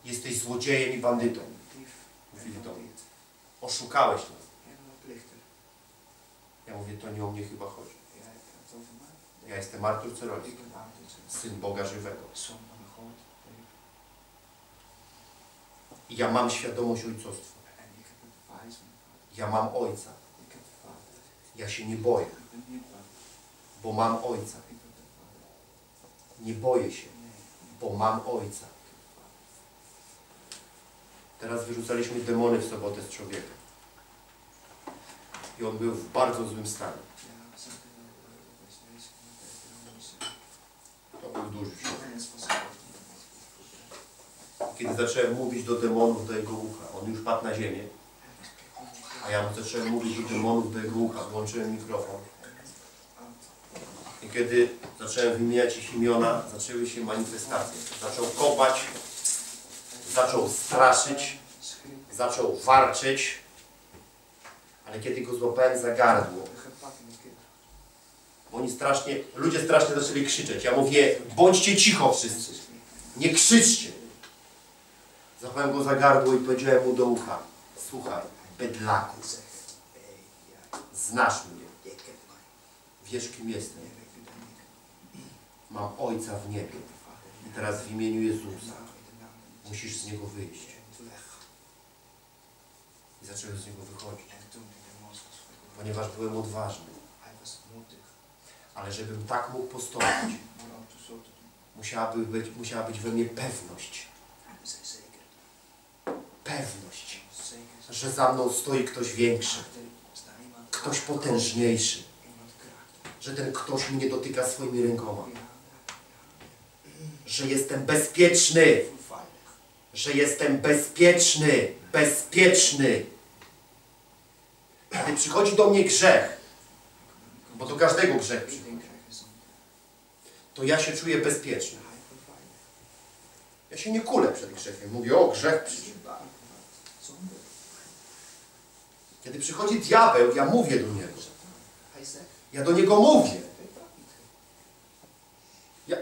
Jesteś złodziejem i bandytą. Mówili do mnie. Oszukałeś nas. Ja mówię, to nie o mnie chyba chodzi. Ja jestem Artur Arthur, syn Boga żywego. ja mam świadomość ojcostwa. Ja mam ojca. Ja się nie boję, bo mam ojca. Nie boję się, bo mam ojca. Teraz wyrzucaliśmy demony w sobotę z człowieka. I on był w bardzo złym stanie. To był duży hoofd. Kiedy zacząłem mówić do demonów do jego ucha, on już padł na ziemię, a ja mu zacząłem mówić do demonów do jego ucha, włączyłem mikrofon. I kiedy zacząłem wymieniać ich imiona, zaczęły się manifestacje. Zaczął kopać, zaczął straszyć, zaczął warczeć, ale kiedy go złapałem za gardło, bo oni strasznie, ludzie strasznie zaczęli krzyczeć. Ja mówię, bądźcie cicho wszyscy, nie krzyczcie. Złapałem go za gardło i powiedziałem mu do ucha, słuchaj, bydlaku, znasz mnie, wiesz kim jestem, mam Ojca w niebie. I teraz w imieniu Jezusa musisz z niego wyjść. I zacząłem z niego wychodzić, ponieważ byłem odważny. Ale żebym tak mógł postąpić, musiałaby być, musiała być we mnie pewność. Pewność, że za mną stoi ktoś większy, ktoś potężniejszy, że ten ktoś mnie dotyka swoimi rękoma, że jestem bezpieczny. Że jestem bezpieczny, bezpieczny. Gdy przychodzi do mnie grzech, bo do każdego grzech przychodzi, to ja się czuję bezpieczny. Ja się nie kulę przed grzechem. Mówię, o grzech przyszedł. Kiedy przychodzi diabeł, ja mówię do niego. Ja do niego mówię. Ja,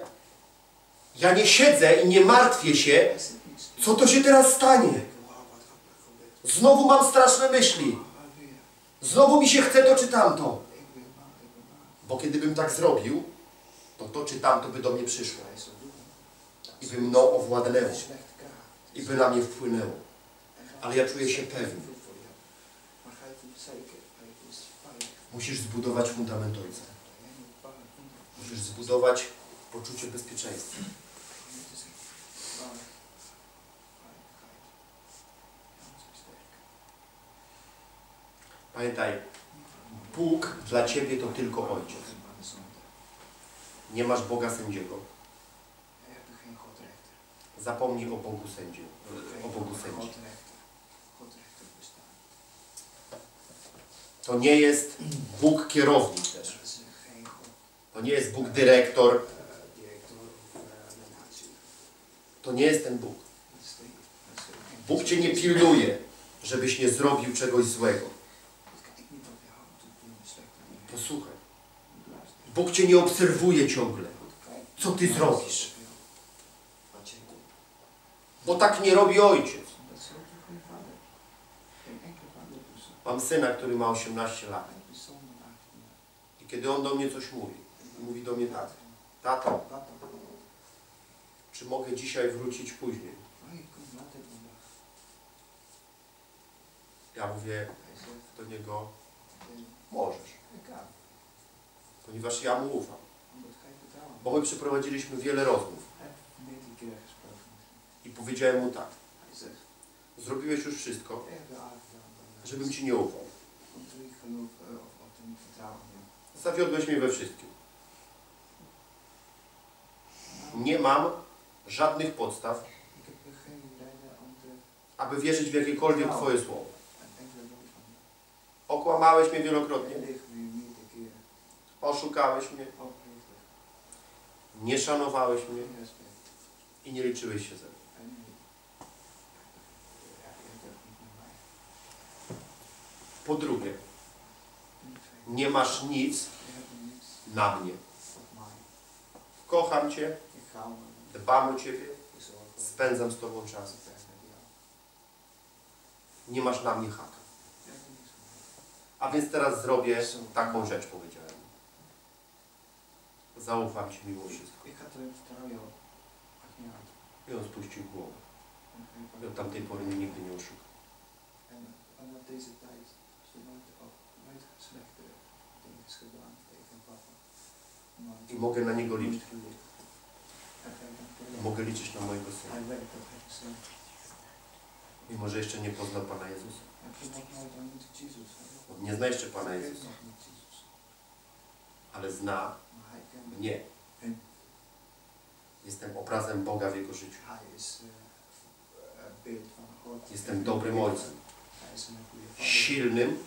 ja nie siedzę i nie martwię się. Co to się teraz stanie. Znowu mam straszne myśli. Znowu mi się chce to czy tamto. Bo kiedy bym tak zrobił, to to czy tamto by do mnie przyszło. I by mną owładnęło. Slechte kracht. I by na mnie wpłynęło. Ale ja czuję się pewny. Musisz zbudować fundament Ojca. Musisz zbudować poczucie bezpieczeństwa. Pamiętaj, Bóg dla Ciebie to tylko Ojciec. Nie masz Boga sędziego. Zapomnij o Bogu sędziu. O Bogu sędzi. To nie jest Bóg kierownik też. To nie jest Bóg dyrektor. To nie jest ten Bóg. Bóg Cię nie pilnuje, żebyś nie zrobił czegoś złego. Posłuchaj. Bóg Cię nie obserwuje ciągle. Co Ty zrobisz? Bo tak nie robi Ojciec. Mam syna, który ma 18 lat. I kiedy on do mnie coś mówi, mówi do mnie tak. Tato, czy mogę dzisiaj wrócić później? Ja mówię do niego, możesz. Ponieważ ja mu ufam. Bo my przeprowadziliśmy wiele rozmów. I powiedziałem mu tak. Zrobiłeś już wszystko, żebym Ci nie ufał. Zawiodłeś mnie we wszystkim. Nie mam żadnych podstaw, aby wierzyć w jakiekolwiek Twoje słowo. Okłamałeś mnie wielokrotnie, oszukałeś mnie, nie szanowałeś mnie? I nie liczyłeś się ze mną. Po drugie, nie masz nic na mnie. Kocham Cię, dbam o Ciebie, spędzam z Tobą czas. Nie masz na mnie haka. A więc teraz zrobię taką rzecz, powiedziałem. Zaufam Ci mimo wszystko. I on spuścił głowę. I od tamtej pory mnie nigdy nie oszukał. vanaf deze tijd is er nooit, ook nooit slechte dingen gedaan tegen papa. Maar I mogę na niego liczyć. hij heeft Mogę liczyć na mojego syna. Mimo, że jeszcze nie poznał Pana Jezusa. On nie zna jeszcze Pana Jezusa, ale zna mnie. Jestem obrazem Boga w jego życiu. God. Jestem dobrym ojcem. Silnym,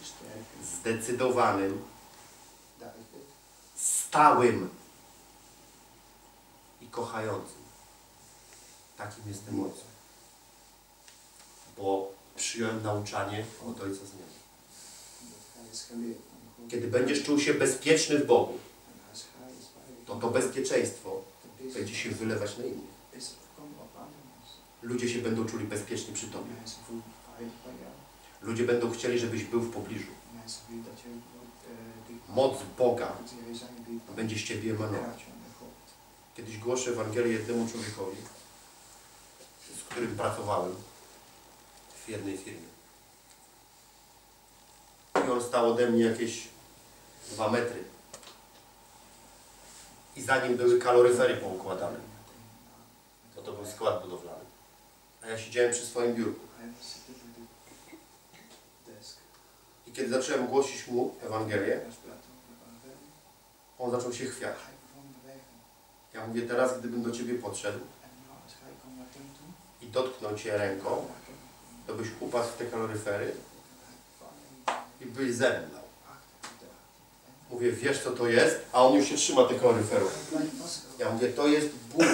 zdecydowanym, stałym i kochającym. Takim jestem ojcem. Bo przyjąłem nauczanie od Ojca z nieba. Kiedy będziesz czuł się bezpieczny w Bogu, En als hij is bij to to bezpieczeństwo będzie się wylewać na innych. Ludzie się będą czuli bezpiecznie przy Tobie. Ludzie będą chcieli, żebyś był w pobliżu. Moc Boga będzie z Ciebie emanować. Kiedyś głoszę Ewangelię jednemu człowiekowi, z którym pracowałem w jednej firmie. I on stał ode mnie jakieś dwa metry. I za nim były kaloryfery poukładane, bo to był skład budowlany. A ja siedziałem przy swoim biurku. I kiedy zacząłem głosić mu Ewangelię, on zaczął się chwiać. Ja mówię, teraz gdybym do Ciebie podszedł i dotknął Cię ręką, to byś upadł w te kaloryfery i byś achter de Mówię, wiesz co to jest? A on już się trzyma tych vast. Ja mówię, to jest Bóg.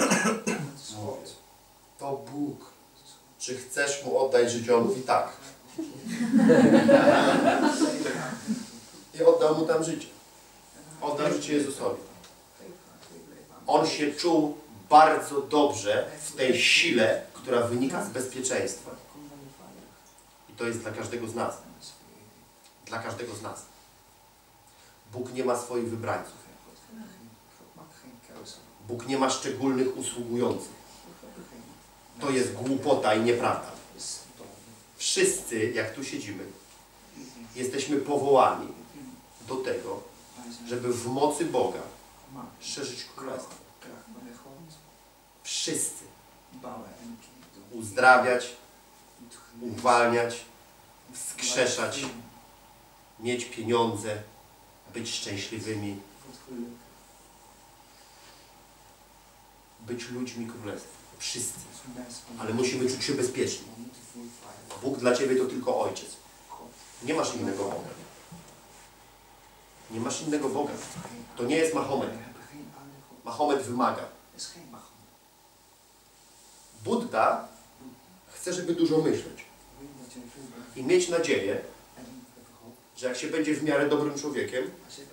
God. To Bóg. Czy chcesz Mu oddać życie? On mówi tak. I oddał Mu tam życie. Oddał życie Jezusowi. On się czuł bardzo dobrze w tej sile, która wynika z bezpieczeństwa. I to jest dla każdego z nas. Dla każdego z nas. Bóg nie ma swoich wybrańców. Bóg nie ma szczególnych usługujących. To jest głupota i nieprawda. Wszyscy, jak tu siedzimy, jesteśmy powołani do tego, żeby w mocy Boga szerzyć królestwo. Wszyscy uzdrawiać, uwalniać, wskrzeszać. mieć pieniądze, być szczęśliwymi, być ludźmi królestwa. Wszyscy. Ale musimy czuć się bezpieczni. Bóg dla Ciebie to tylko Ojciec. Nie masz innego Boga. Nie masz innego Boga. To nie jest Mahomet. Mahomet wymaga. Buddha chce, żeby dużo myśleć. I mieć nadzieję. Że jak się będzie w miarę dobrym człowiekiem, mensen.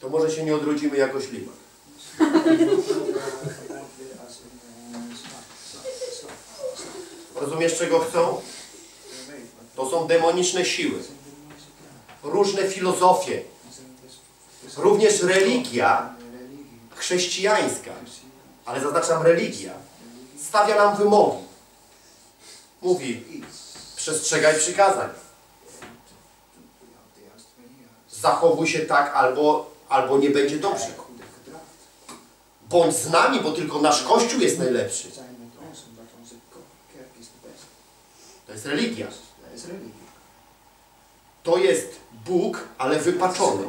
to może się nie odrodzimy jako ślimak. Rozumiesz, czego chcą? To są demoniczne siły, różne filozofie, Również religia. Chrześcijańska, ale zaznaczam religia, stawia nam wymogi. Mówi, przestrzegaj przykazań, En doe je op de juiste manier. Zachowuj się tak albo, albo nie będzie dobrze. Bądź z nami, bo tylko nasz Kościół jest najlepszy. To jest religia. To jest Bóg, ale wypaczony.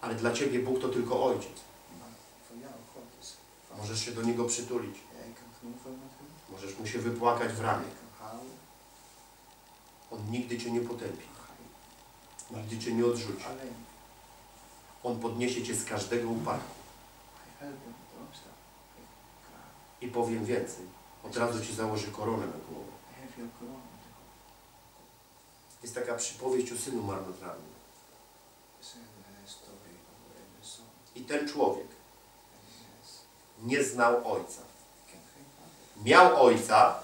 Ale dla Ciebie Bóg to tylko Ojciec. Możesz się do Niego przytulić. Możesz Mu się wypłakać w ramię. On nigdy Cię nie potępi. Nigdy Cię nie odrzuci. On podniesie Cię z każdego upadku. I powiem więcej. Od razu Ci założy koronę na głowę. Jest taka przypowieść o synu marnotrawnym. I ten człowiek nie znał ojca. Miał ojca,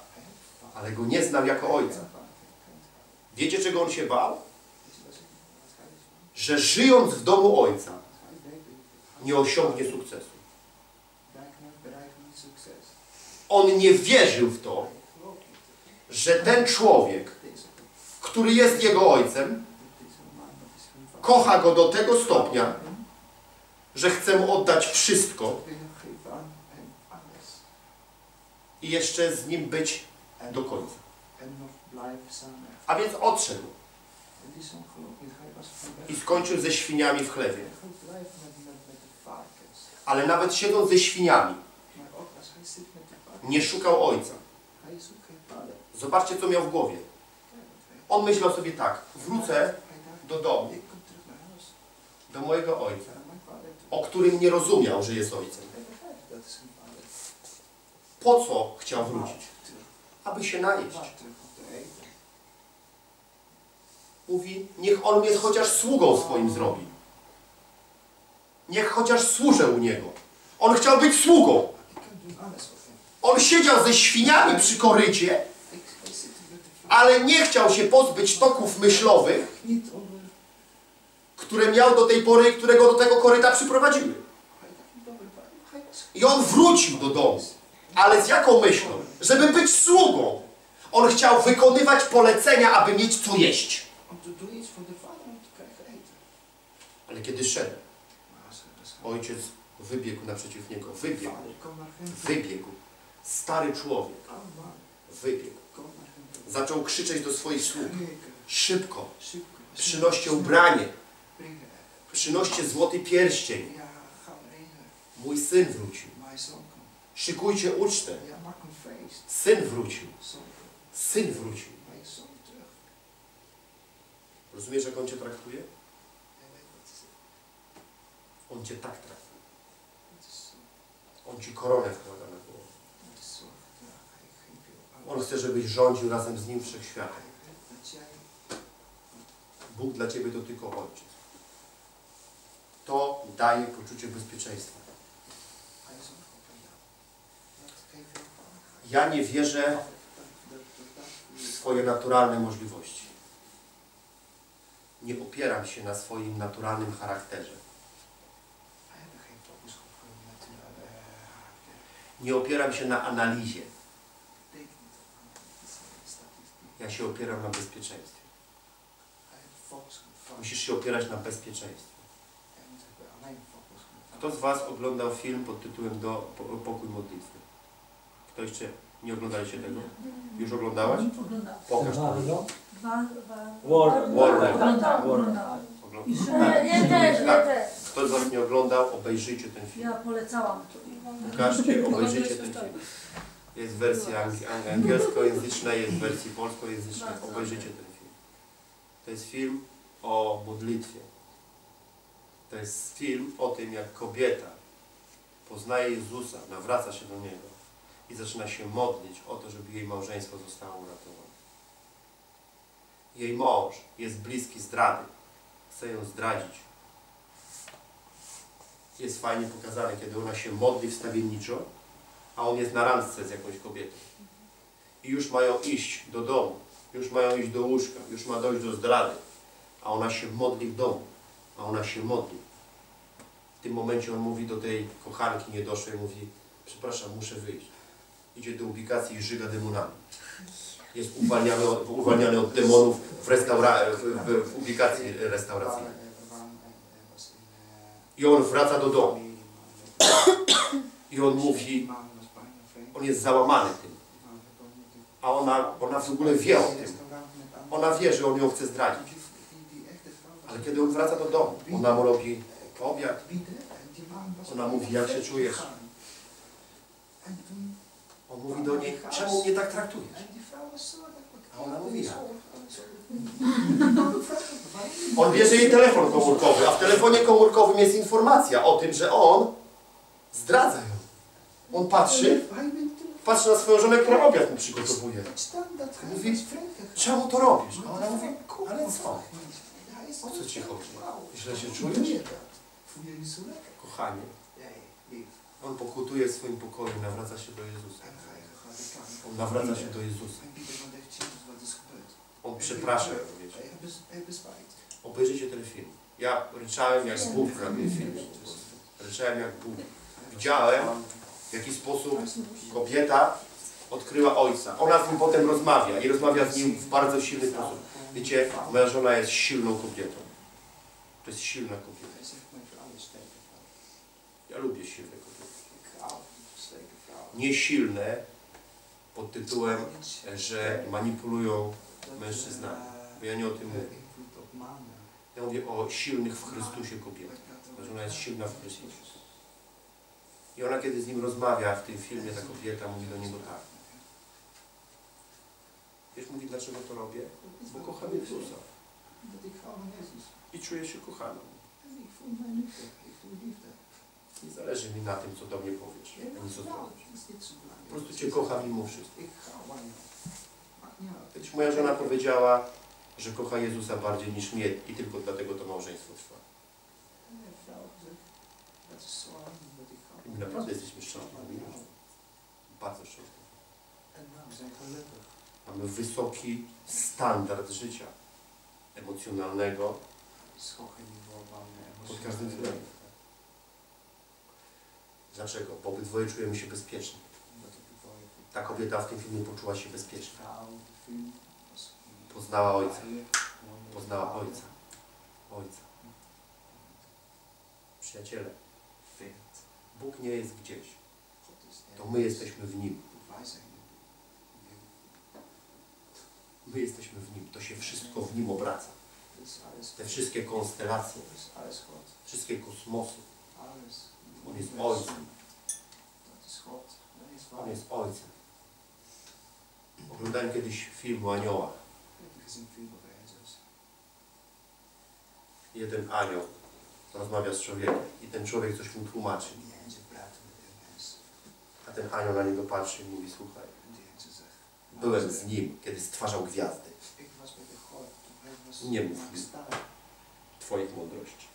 ale go nie znał jako ojca. Wiecie, czego on się bał? Że żyjąc w domu ojca nie osiągnie sukcesu. On nie wierzył w to, że ten człowiek, który jest jego ojcem, kocha go do tego stopnia, że chce mu oddać wszystko i jeszcze z nim być do końca. A więc odszedł i skończył ze świniami w chlewie. Ale nawet siedząc ze świniami, nie szukał ojca. Zobaczcie, co miał w głowie. On myślał sobie tak, wrócę do domu, do mojego ojca, o którym nie rozumiał, że jest ojcem. Po co chciał wrócić? Aby się najeść. Mówi, niech on mnie chociaż sługą swoim zrobi. Niech chociaż służę u niego. On chciał być sługą. On siedział ze świniami przy korycie, ale nie chciał się pozbyć toków myślowych, które miał do tej pory, które go do tego koryta przyprowadziły. I on wrócił do domu. Ale z jaką myślą? Żeby być sługą. On chciał wykonywać polecenia, aby mieć co jeść. Eten. Ale kiedy szedł, ojciec wybiegł naprzeciw niego. Wybiegł. Wybiegł. Stary człowiek. Man, Wybiegł. Zaczął krzyczeć do swoich sług. Szybko. Przynoście ubranie. Przynoście złoty pierścień. Mój syn wrócił. Szykujcie ucztę. Syn wrócił. Syn wrócił. Rozumiesz, jak on cię traktuje? On cię tak traktuje. On ci koronę wkłada na głowę. On chce, żebyś rządził razem z nim wszechświatem. Bóg dla ciebie to tylko ojciec. To daje poczucie bezpieczeństwa. Ja nie wierzę w je. swoje naturalne możliwości. Nie opieram się na swoim naturalnym charakterze. Nie opieram się na analizie. Ja się opieram na bezpieczeństwie. Musisz się opierać na bezpieczeństwie. Kto z Was oglądał film pod tytułem do, po, Pokój modlitwy? Kto jeszcze nie oglądaliście tego? Już oglądałaś? Oglądałam. Pokaż to. Dwa, dwa, War- Warner. Oglądałam, Warner. oglądałam. Ogląd- I Ja, szukam. ja też, ja Tak. też. Kto z Was nie oglądał, obejrzyjcie ten film. Ja polecałam to. Pokażcie, obejrzyjcie ten film. Jest wersja ang- ang- angielskojęzyczna, jest w wersji polskojęzycznej. Obejrzyjcie ten film. To jest film o modlitwie. To jest film o tym, jak kobieta poznaje Jezusa, nawraca się do Niego i zaczyna się modlić o to, żeby jej małżeństwo zostało uratowane. Jej mąż jest bliski zdrady. Chce ją zdradzić. Jest fajnie pokazane, kiedy ona się modli wstawienniczo, a on jest na randce z jakąś kobietą. I już mają iść do domu, już mają iść do łóżka, już ma dojść do zdrady, a ona się modli w domu, a ona się modli. W tym momencie on mówi do tej kochanki niedoszłej, mówi, przepraszam, muszę wyjść. Idzie do ubikacji i żyga demonami. Jest uwalniany, od- uwalniany od demonów w, restaura- w, w, ubikacji restauracyjnej. I on wraca do domu. I on mówi, on jest załamany tym. A ona, ona w ogóle wie o tym. Ona wie, że on ją chce zdradzić. Ale kiedy on wraca do domu, ona mu robi obiad. Ona mówi, jak się czujesz? On mówi do niej, czemu mnie tak traktujesz? A ona mówi, jak? On bierze jej telefon komórkowy, a w telefonie komórkowym jest informacja o tym, że on zdradza ją. On patrzy, patrzy na swoją żonę, która obiad mu przygotowuje. Mówi, czemu to robisz? A ona mówi, ale co? O co ci chodzi? Źle się czujesz? Kochanie, on pokutuje w swoim pokoju, nawraca się do Jezusa. Nawraca się do Jezusa. On przeprasza. Obejrzyjcie ten film. Ja ryczałem jak Bóg na po prostu. Ryczałem jak Bóg. Widziałem, w jaki sposób kobieta odkryła ojca. Ona z nim potem rozmawia i rozmawia z nim w bardzo silny sposób. Wiecie, moja żona jest silną kobietą. To jest silna kobieta. Ja lubię kobiety. Nie silne pod tytułem, że manipulują mężczyznami. Bo ja nie o tym mówię. Ja mówię o silnych w Chrystusie kobietach. Że ona jest silna w Chrystusie. I ona kiedy z nim rozmawia w tym filmie, ta kobieta mówi do niego tak. Wiesz, mówi, dlaczego to robię? Bo kocham Jezusa. I czuję się kochaną. Nie zależy mi na tym, co do mnie powiesz, ani co zrobisz. Po prostu Cię kocham mimo wszystko. Kiedyś moja żona powiedziała, że kocha Jezusa bardziej niż mnie i tylko dlatego to małżeństwo trwa. I my naprawdę jesteśmy szczęśliwi. Bardzo szczęśliwi. Mamy wysoki standard życia emocjonalnego pod każdym względem. Dlaczego? Bo obydwoje czujemy się bezpiecznie. Ta kobieta w tym filmie poczuła się bezpiecznie. Poznała Ojca. Poznała Ojca. Ojca. Przyjaciele, Bóg nie jest gdzieś. To my jesteśmy w Nim. My jesteśmy w Nim. To się wszystko w Nim obraca. Te wszystkie konstelacje, wszystkie kosmosy. On jest Ojcem. On jest Ojcem. Oglądałem kiedyś film o aniołach. Jeden anioł rozmawia z człowiekiem i ten człowiek coś mu tłumaczy. A ten anioł na niego patrzy i mówi, słuchaj, byłem z nim, kiedy stwarzał gwiazdy. Nie mów mi Twoich mądrości.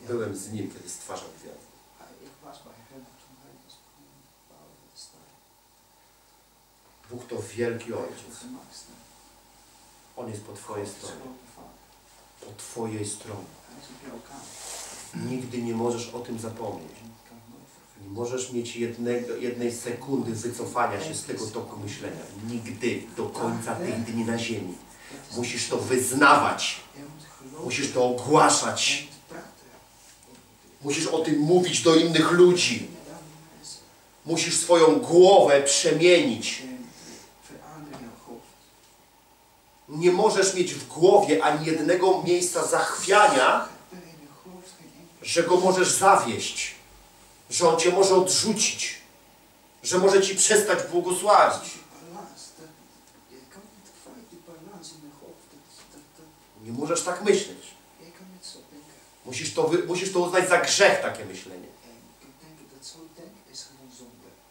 Byłem z nim, kiedy stwarzał gwiazdy. Bóg to wielki Ojciec. On jest po Twojej stronie. Po Twojej stronie. Nigdy nie możesz o tym zapomnieć. Nie możesz mieć jednego, jednej sekundy wycofania się z tego toku myślenia. Nigdy do końca tych dni na ziemi. Musisz to wyznawać. Musisz to ogłaszać. Musisz o tym mówić do innych ludzi. Musisz swoją głowę przemienić. Nie możesz mieć w głowie ani jednego miejsca zachwiania, że go możesz zawieść, że on cię może odrzucić, że może ci przestać błogosławić. Nie możesz tak myśleć. Musisz to, wy, musisz to uznać za grzech, takie myślenie.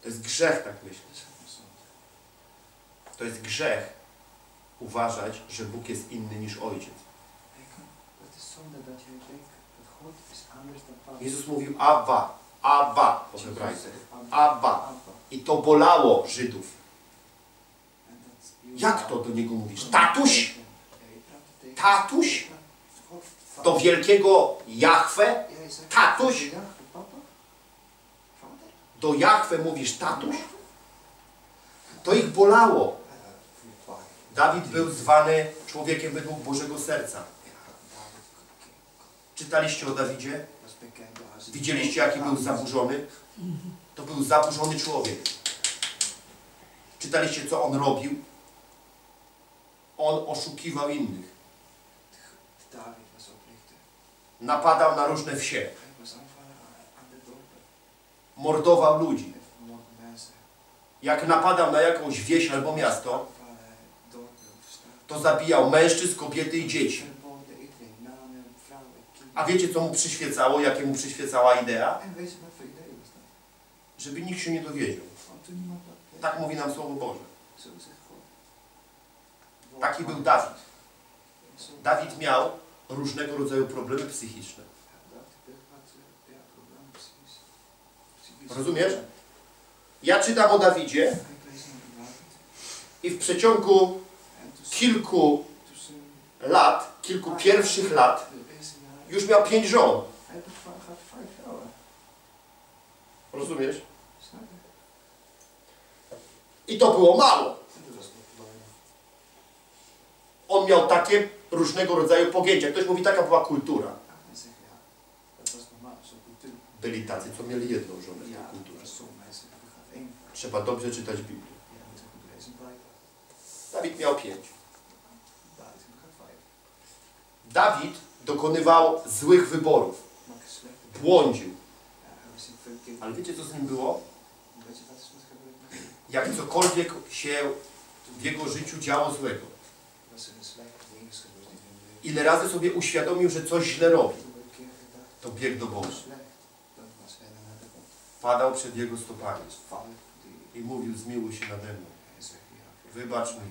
To jest grzech tak myśleć. To jest grzech uważać, że Bóg jest inny niż Ojciec. Jezus mówił Abba, Abba po hebrajsku. Abba. I to bolało Żydów. Jak to do niego mówisz? Tatuś? Tatuś? Do wielkiego Jahwe? Ja, je zegt Tatuś? Do Jahwe mówisz tatuś? To ich bolało. Dawid był zwany człowiekiem według Bożego Serca. Czytaliście o Dawidzie? Widzieliście jaki był zaburzony? To był zaburzony człowiek. Czytaliście co on robił? On oszukiwał innych. Napadał na różne wsie. Mordował ludzi. Jak napadał na jakąś wieś albo miasto, to zabijał mężczyzn, kobiety i dzieci. A wiecie co mu przyświecało? Jakie mu przyświecała idea? Żeby nikt się nie dowiedział. Tak mówi nam Słowo Boże. Taki był Dawid. Dawid miał różnego rodzaju problemy psychiczne. Rozumiesz? Ja czytam o Dawidzie i w przeciągu kilku lat, kilku pierwszych lat, już miał pięć żon. Rozumiesz? I to było mało. On miał takie różnego rodzaju pogięcia. Ktoś mówi, taka była kultura. Byli tacy, co mieli jedną żonę w kulturze. Trzeba dobrze czytać Biblię. Dawid miał pięć. Dawid dokonywał złych wyborów. Błądził. Ale wiecie, co z nim było? Jak cokolwiek się w jego życiu działo złego. Was er een slechte ding is gebeurd in hun leven. Ile razy sobie uświadomił, że coś źle robi, to biegł do Boga. Padał przed jego stopami i mówił, zmiłuj się nade mną. Wybacz mi,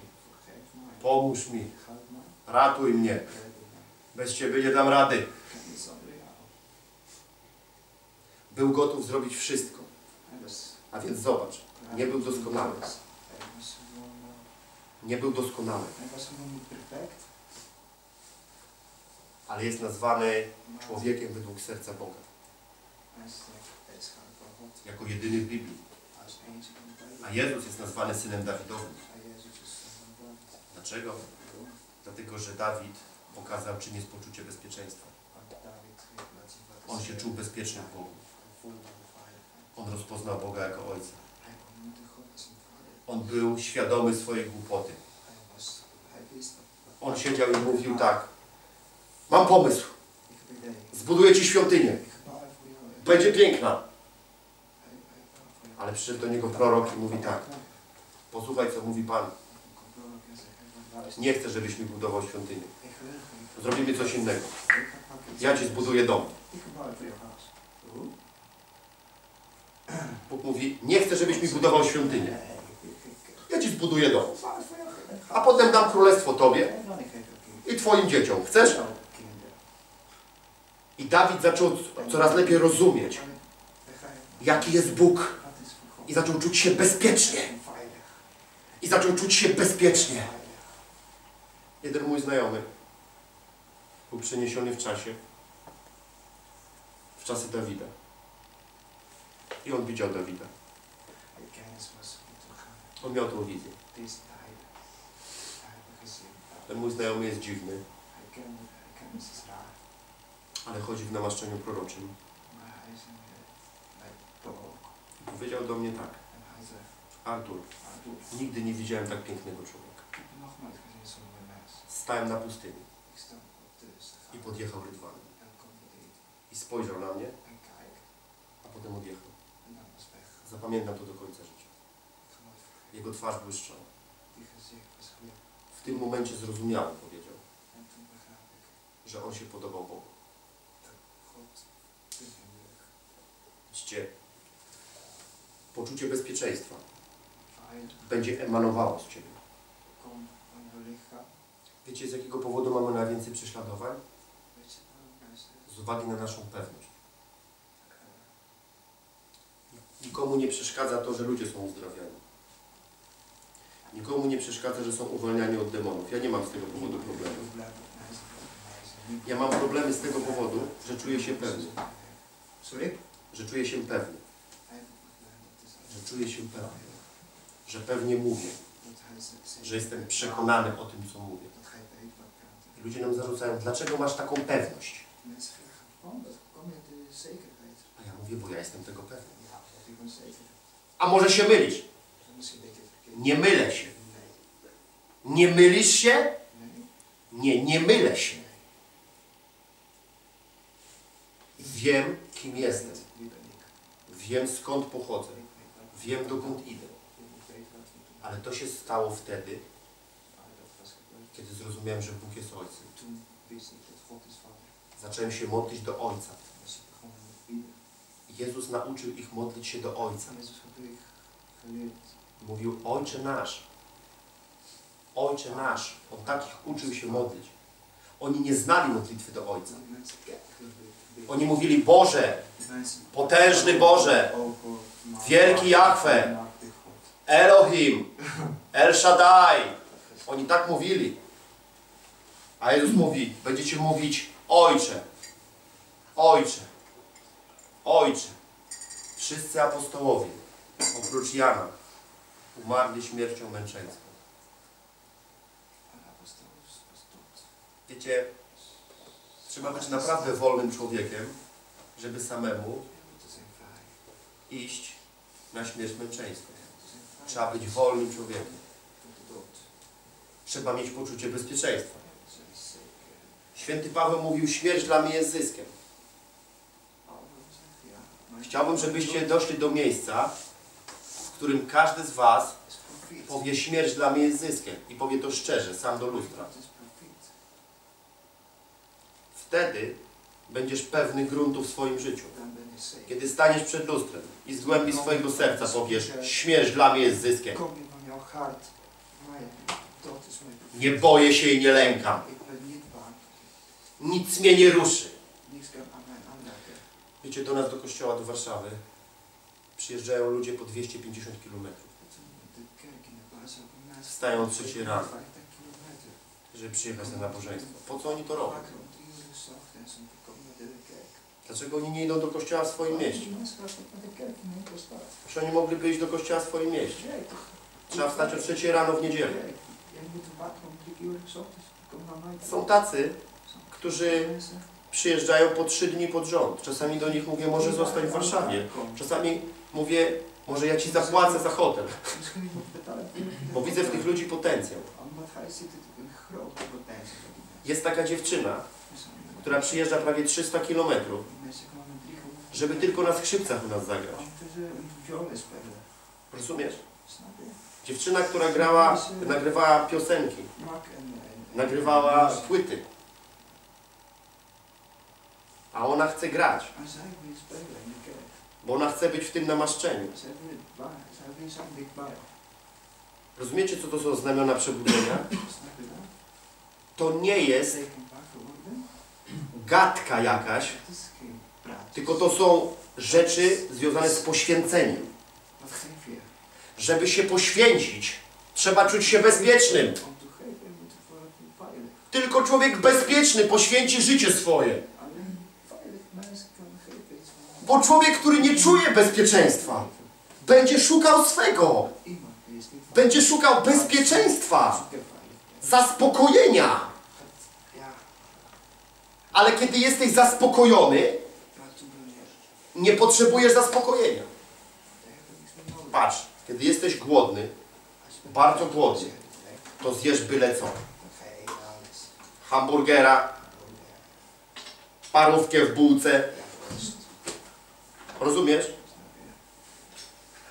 pomóż mi, ratuj mnie. Bez ciebie nie dam rady. Był gotów zrobić wszystko. A więc zobacz, nie był doskonały. Nie był doskonały, ale jest nazwany człowiekiem według serca Boga. Jako jedyny w Biblii. A Jezus jest nazwany synem Dawidowym. Dlaczego? Dlatego, że Dawid pokazał, czym jest poczucie bezpieczeństwa. On się czuł bezpieczny w Bogu. On rozpoznał Boga jako Ojca. On był świadomy swojej głupoty. On siedział i mówił tak. Mam pomysł. Zbuduję ci świątynię. Będzie piękna. Ale przyszedł do niego prorok i mówi tak. Posłuchaj, co mówi Pan. Nie chcę, żebyś mi budował świątynię. Zrobimy coś innego. Ja ci zbuduję dom. Bóg mówi, nie chcę, żebyś mi budował świątynię. Ja ci zbuduję dom. A potem dam królestwo tobie i twoim dzieciom. Chcesz? I Dawid zaczął coraz lepiej rozumieć, jaki jest Bóg. I zaczął czuć się bezpiecznie. I zaczął czuć się bezpiecznie. Jeden mój znajomy był przeniesiony w czasie, w czasy Dawida. I on widział Dawida. On miał tą wizję. Ten mój znajomy jest dziwny, ale chodzi w namaszczeniu proroczym. Powiedział do mnie tak, Artur, nigdy nie widziałem tak pięknego człowieka. Stałem na pustyni i podjechał rydwanem. I spojrzał na mnie, a potem odjechał. Zapamiętam to do końca życia. Jego twarz błyszczała. W tym momencie zrozumiałem, powiedział, że on się podobał Bogu. Widzicie, poczucie bezpieczeństwa będzie emanowało z Ciebie. Wiecie, z jakiego powodu mamy najwięcej prześladowań? Z uwagi na naszą pewność. Nikomu nie przeszkadza to, że ludzie są uzdrawiani. Nikomu nie przeszkadza, że są uwalniani od demonów. Ja nie mam z tego powodu problemu. Ja mam problemy z tego powodu, że czuję się pewny. Sorry? Że czuję się pewny. Że czuję się pewny. Że pewnie mówię. Że jestem przekonany o tym, co mówię. I ludzie nam zarzucają, dlaczego masz taką pewność? A ja mówię, bo ja jestem tego pewny. A może się verkeerd. Nie mylę się. Nie mylisz się? Nie, nie mylę się. Wiem, kim jestem. Wiem, skąd pochodzę. Wiem, dokąd idę. Ale to się stało wtedy, kiedy zrozumiałem, że Bóg jest Ojcem. Zacząłem się modlić do Ojca. Jezus nauczył ich modlić się do Ojca. Mówił, Ojcze nasz. Ojcze nasz. On takich uczył się modlić. Oni nie znali modlitwy do Ojca. Oni mówili, Boże, potężny Boże, wielki Jahwe, Elohim, El Shaddai. Oni tak mówili. A Jezus mówi, będziecie mówić Ojcze, Ojcze, Ojcze. Wszyscy apostołowie, oprócz Jana, umarli śmiercią męczeńską. Wiecie, trzeba być naprawdę wolnym człowiekiem, żeby samemu iść na śmierć męczeńską. Trzeba być wolnym człowiekiem. Trzeba mieć poczucie bezpieczeństwa. Święty Paweł mówił, śmierć dla mnie jest zyskiem. Chciałbym, żebyście doszli do miejsca, w którym każdy z Was powie, śmierć dla mnie jest zyskiem. I powie to szczerze, sam do lustra. Wtedy będziesz pewny gruntu w swoim życiu. Kiedy staniesz przed lustrem i z głębi swojego serca powiesz, śmierć dla mnie jest zyskiem. Nie boję się i nie lękam. Nic mnie nie ruszy. Wiecie, do nas, do kościoła, do Warszawy przyjeżdżają ludzie po 250 km. Wstają o trzeciej rano. 50 kilometer. żeby przyjechać na nabożeństwo. Po co oni to robią? Dlaczego oni nie idą do kościoła w swoim mieście? Przecież oni mogliby iść do kościoła w swoim mieście. Trzeba wstać o 3 rano w niedzielę. Są tacy, którzy przyjeżdżają po 3 dni pod rząd. Czasami do nich mówię, może zostań w Warszawie. Czasami mówię, może ja Ci zapłacę za hotel. Bo widzę w tych ludzi potencjał. Jest taka dziewczyna, która przyjeżdża prawie 300 km, żeby tylko na skrzypcach u nas zagrać. Rozumiesz? Dziewczyna, która grała, nagrywała piosenki, nagrywała płyty. A ona chce grać, bo ona chce być w tym namaszczeniu. Rozumiecie, co to są znamiona przebudzenia? To nie jest. Gadka jakaś, tylko to są rzeczy związane z poświęceniem. Żeby się poświęcić, trzeba czuć się bezpiecznym. Tylko człowiek bezpieczny poświęci życie swoje. Bo człowiek, który nie czuje bezpieczeństwa, będzie szukał swego. Będzie szukał bezpieczeństwa zaspokojenia. Ale kiedy jesteś zaspokojony, nie potrzebujesz zaspokojenia. Patrz, kiedy jesteś głodny, Bardzo głodny. to zjesz byle co. Hamburgera, parówkę w bułce. Rozumiesz?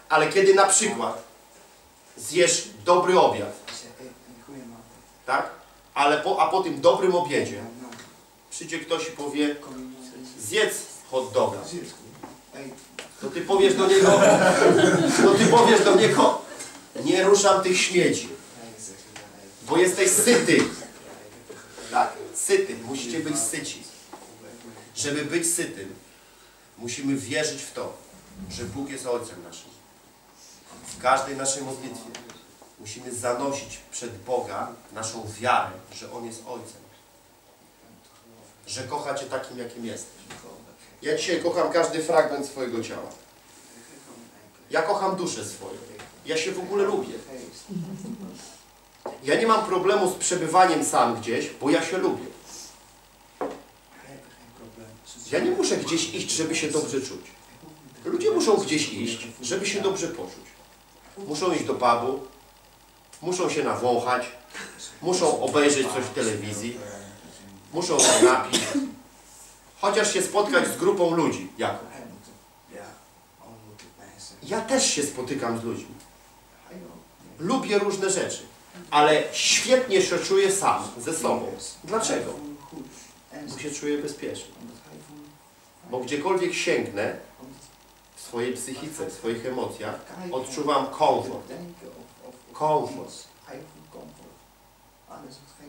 Ale kiedy na przykład zjesz dobry obiad, goede maaltijd. tak? Ale po, a po tym dobrym obiedzie przyjdzie ktoś i powie zjedz hot doga. To ty powiesz do niego, to ty powiesz do niego, nie ruszam tych śmieci, bo jesteś syty. Tak? Syty. Musicie być syci. Żeby być sytym, musimy wierzyć w to, że Bóg jest Ojcem naszym. W każdej naszej modlitwie musimy zanosić przed Boga naszą wiarę, że On jest Ojcem. Że kocha Cię takim, jakim jesteś. Ja dzisiaj kocham każdy fragment swojego ciała. Ja kocham duszę swoją. Ja się w ogóle lubię. Ja nie mam problemu z przebywaniem sam gdzieś, bo ja się lubię. Ja nie muszę gdzieś iść, żeby się dobrze czuć. Ludzie muszą gdzieś iść, żeby się dobrze poczuć. Muszą iść do pubu, muszą się nawąchać, muszą obejrzeć coś w telewizji, muszą się napić, chociaż się spotkać z grupą ludzi. Jak? Ja, też się spotykam z ludźmi. Lubię różne rzeczy, ale świetnie się czuję sam, ze sobą. Dlaczego? Bo się czuję bezpiecznie. Bo gdziekolwiek sięgnę w swojej psychice, w swoich emocjach, odczuwam komfort. Komfort.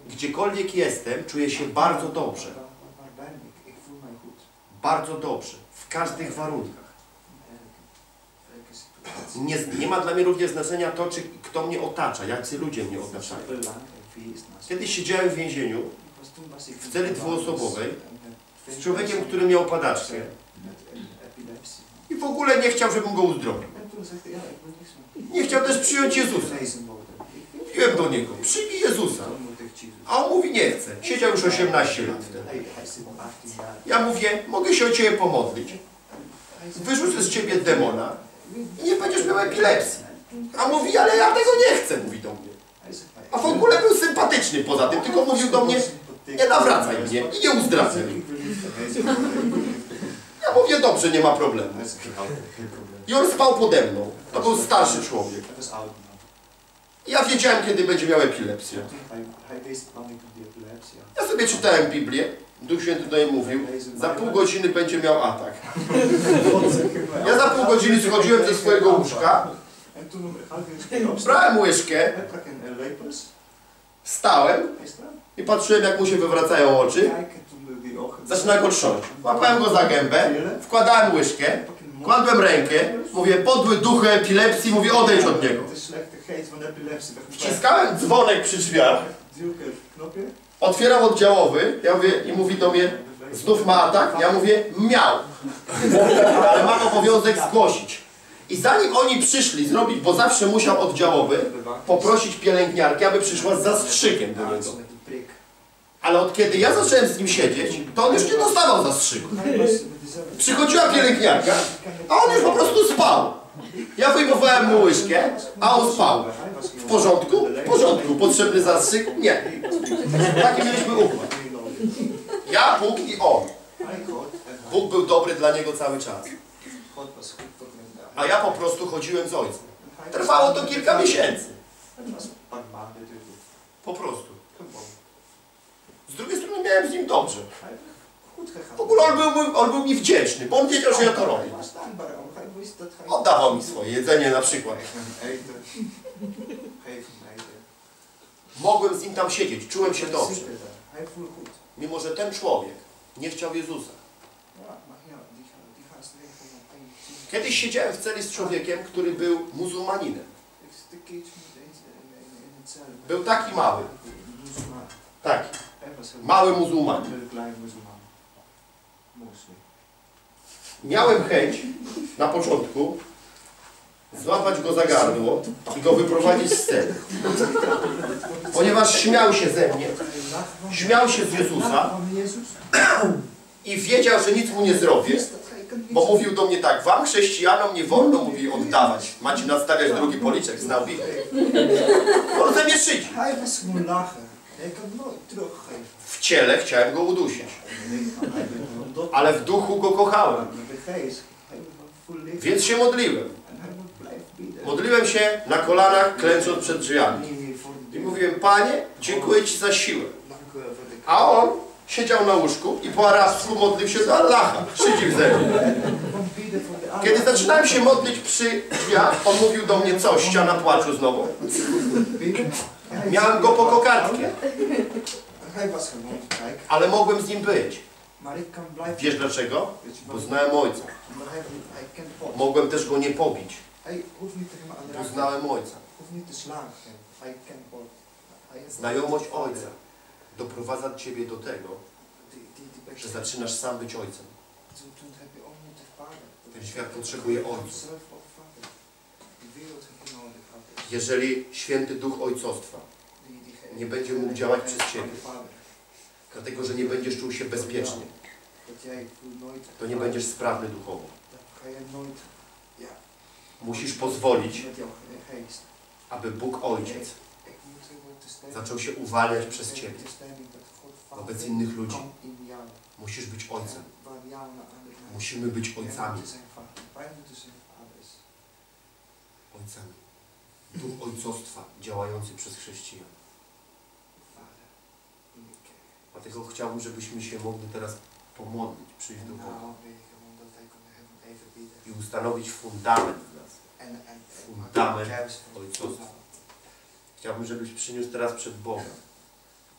Gdziekolwiek jestem, czuję się bardzo dobrze. Bardzo dobrze. W każdych warunkach. Nie, nie ma dla mnie również znaczenia to, czy kto mnie otacza, jacy ludzie mnie otaczają. Kiedyś siedziałem w więzieniu w celi dwuosobowej z człowiekiem, który miał padaczkę i w ogóle nie chciał, żebym go uzdrowił. Nie chciał też przyjąć Jezusa. Mówiłem do niego, przyjmij Jezusa. A on mówi, nie chce. Siedział już 18 lat wtedy. Hij, hij zit 18 jaar. Ja mówię, mogę się o Ciebie pomodlić. Wyrzucę z Ciebie demona i nie będziesz miał epilepsji. A mówi, ale ja tego nie chcę, mówi do mnie. A w ogóle był sympatyczny poza tym, tylko mówił do mnie, nie nawracaj mnie i nie uzdrawiaj. Ja mówię, dobrze, nie ma problemu. I on spał pode mną. To był starszy człowiek. Het is oud man. I Ja wiedziałem, kiedy będzie miał epilepsję. Ja sobie czytałem Biblię. Duch Święty tutaj mówił, za pół godziny będzie miał atak. Ja za pół godziny schodziłem ze swojego łóżka, brałem łyżkę, staat. i patrzyłem, jak mu się wywracają oczy. Zaczyna go trząść. Łapałem go za gębę, wkładałem łyżkę. Kładłem rękę, mówię, podły duchy epilepsji, mówię, odejdź od niego. Wciskałem dzwonek przy drzwiach, otwieram oddziałowy, ja mówię, i mówi do mnie, znów ma atak? Ja mówię, miał. Ale mam obowiązek zgłosić. I zanim oni przyszli zrobić, bo zawsze musiał oddziałowy, poprosić pielęgniarkę, aby przyszła z zastrzykiem do niego. Ale od kiedy ja zacząłem z nim siedzieć, to on już nie dostawał zastrzyku. Przychodziła pielęgniarka, a on już po prostu spał. Ja wyjmowałem mu łyżkę, a on spał. W porządku? W porządku. Potrzebny zastrzyk? Nie. Taki mieliśmy układ. Ja, Bóg i on. Bóg był dobry dla niego cały czas. A ja po prostu chodziłem z ojcem. Trwało to kilka miesięcy. Po prostu. Z drugiej strony miałem z nim dobrze. W ogóle on był, on był mi wdzięczny, bo on wiedział, że ja to robię. Oddawał mi swoje jedzenie na przykład. Mogłem z nim tam siedzieć, czułem się dobrze. goed. Mimo, że ten człowiek nie chciał Jezusa. Kiedyś siedziałem w celi z człowiekiem, który był muzułmaninem. Ik zit een keertje met deze Miałem chęć na początku złapać go za gardło i go wyprowadzić z sceny. Ponieważ śmiał się ze mnie, śmiał się z Jezusa i wiedział, że nic mu nie zrobię, bo mówił do mnie tak, wam chrześcijanom nie wolno, mówi, oddawać. Macie nadstawiać drugi policzek, znał Biblię. On ze mnie szydzi. W ciele chciałem go udusić, ale w duchu go kochałem, więc się modliłem. Modliłem się na kolanach, klęcząc przed drzwiami. I mówiłem, Panie, dziękuję Ci za siłę. A on siedział na łóżku i po arabsku modlił się do Allaha. Szydził ze mnie. Gewoon bieden voor de Allah. Kiedy zaczynałem się modlić przy drzwiach, on mówił do mnie co? Ściana płaczu znowu. Miałem go po kokardkę, Ale mogłem z nim być. Wiesz dlaczego? Bo znałem ojca. Mogłem też go nie pobić, bo znałem ojca. Znajomość ojca doprowadza ciebie do tego, że zaczynasz sam być ojcem. Ten świat potrzebuje ojca. Jeżeli święty duch ojcostwa, Nie będzie mógł działać przez ciebie. Dlatego że nie będziesz czuł się bezpiecznie, to nie będziesz sprawny duchowo. Musisz pozwolić, aby Bóg Ojciec zaczął się uwalniać przez Ciebie wobec innych ludzi. Musisz być ojcem. Musimy być ojcami. Ojcami. Duch ojcostwa działający przez chrześcijan. Dlatego chciałbym, żebyśmy się mogli teraz pomodlić, przyjść do Boga bieden. i ustanowić fundament w nas. En, en, en Fundament ojcostwa. Chciałbym, żebyś przyniósł teraz przed Boga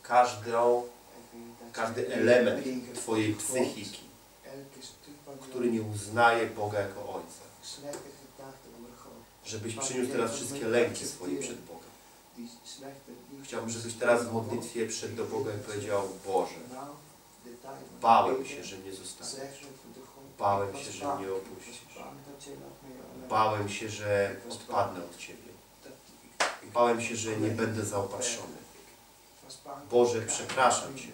każdą, każdy element Twojej psychiki, który nie uznaje Boga jako Ojca. Żebyś przyniósł teraz wszystkie lęki swoje przed Boga. Chciałbym, żebyś teraz w modlitwie przyszedł do Boga powiedział Boże, bałem się, że mnie zostawisz. Bałem się, że mnie opuścisz. Bałem się, że odpadnę od Ciebie. Bałem się, że nie będę zaopatrzony. Boże, przepraszam Cię,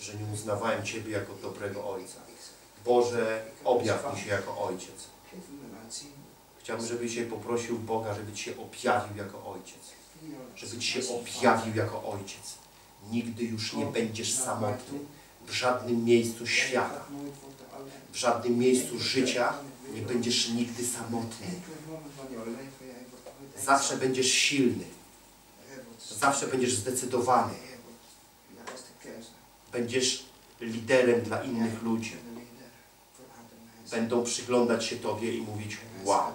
że nie uznawałem Ciebie jako dobrego Ojca. Boże, objaw mi się jako Ojciec. Chciałbym, żebyś się poprosił Boga, żeby Ci się objawił jako Ojciec. Żeby Ci się objawił jako Ojciec. Nigdy już nie będziesz samotny. W żadnym miejscu świata, w żadnym miejscu życia nie będziesz nigdy samotny. Zawsze będziesz silny. Zawsze będziesz zdecydowany. Będziesz liderem dla innych ludzi. Będą przyglądać się Tobie i mówić, wow,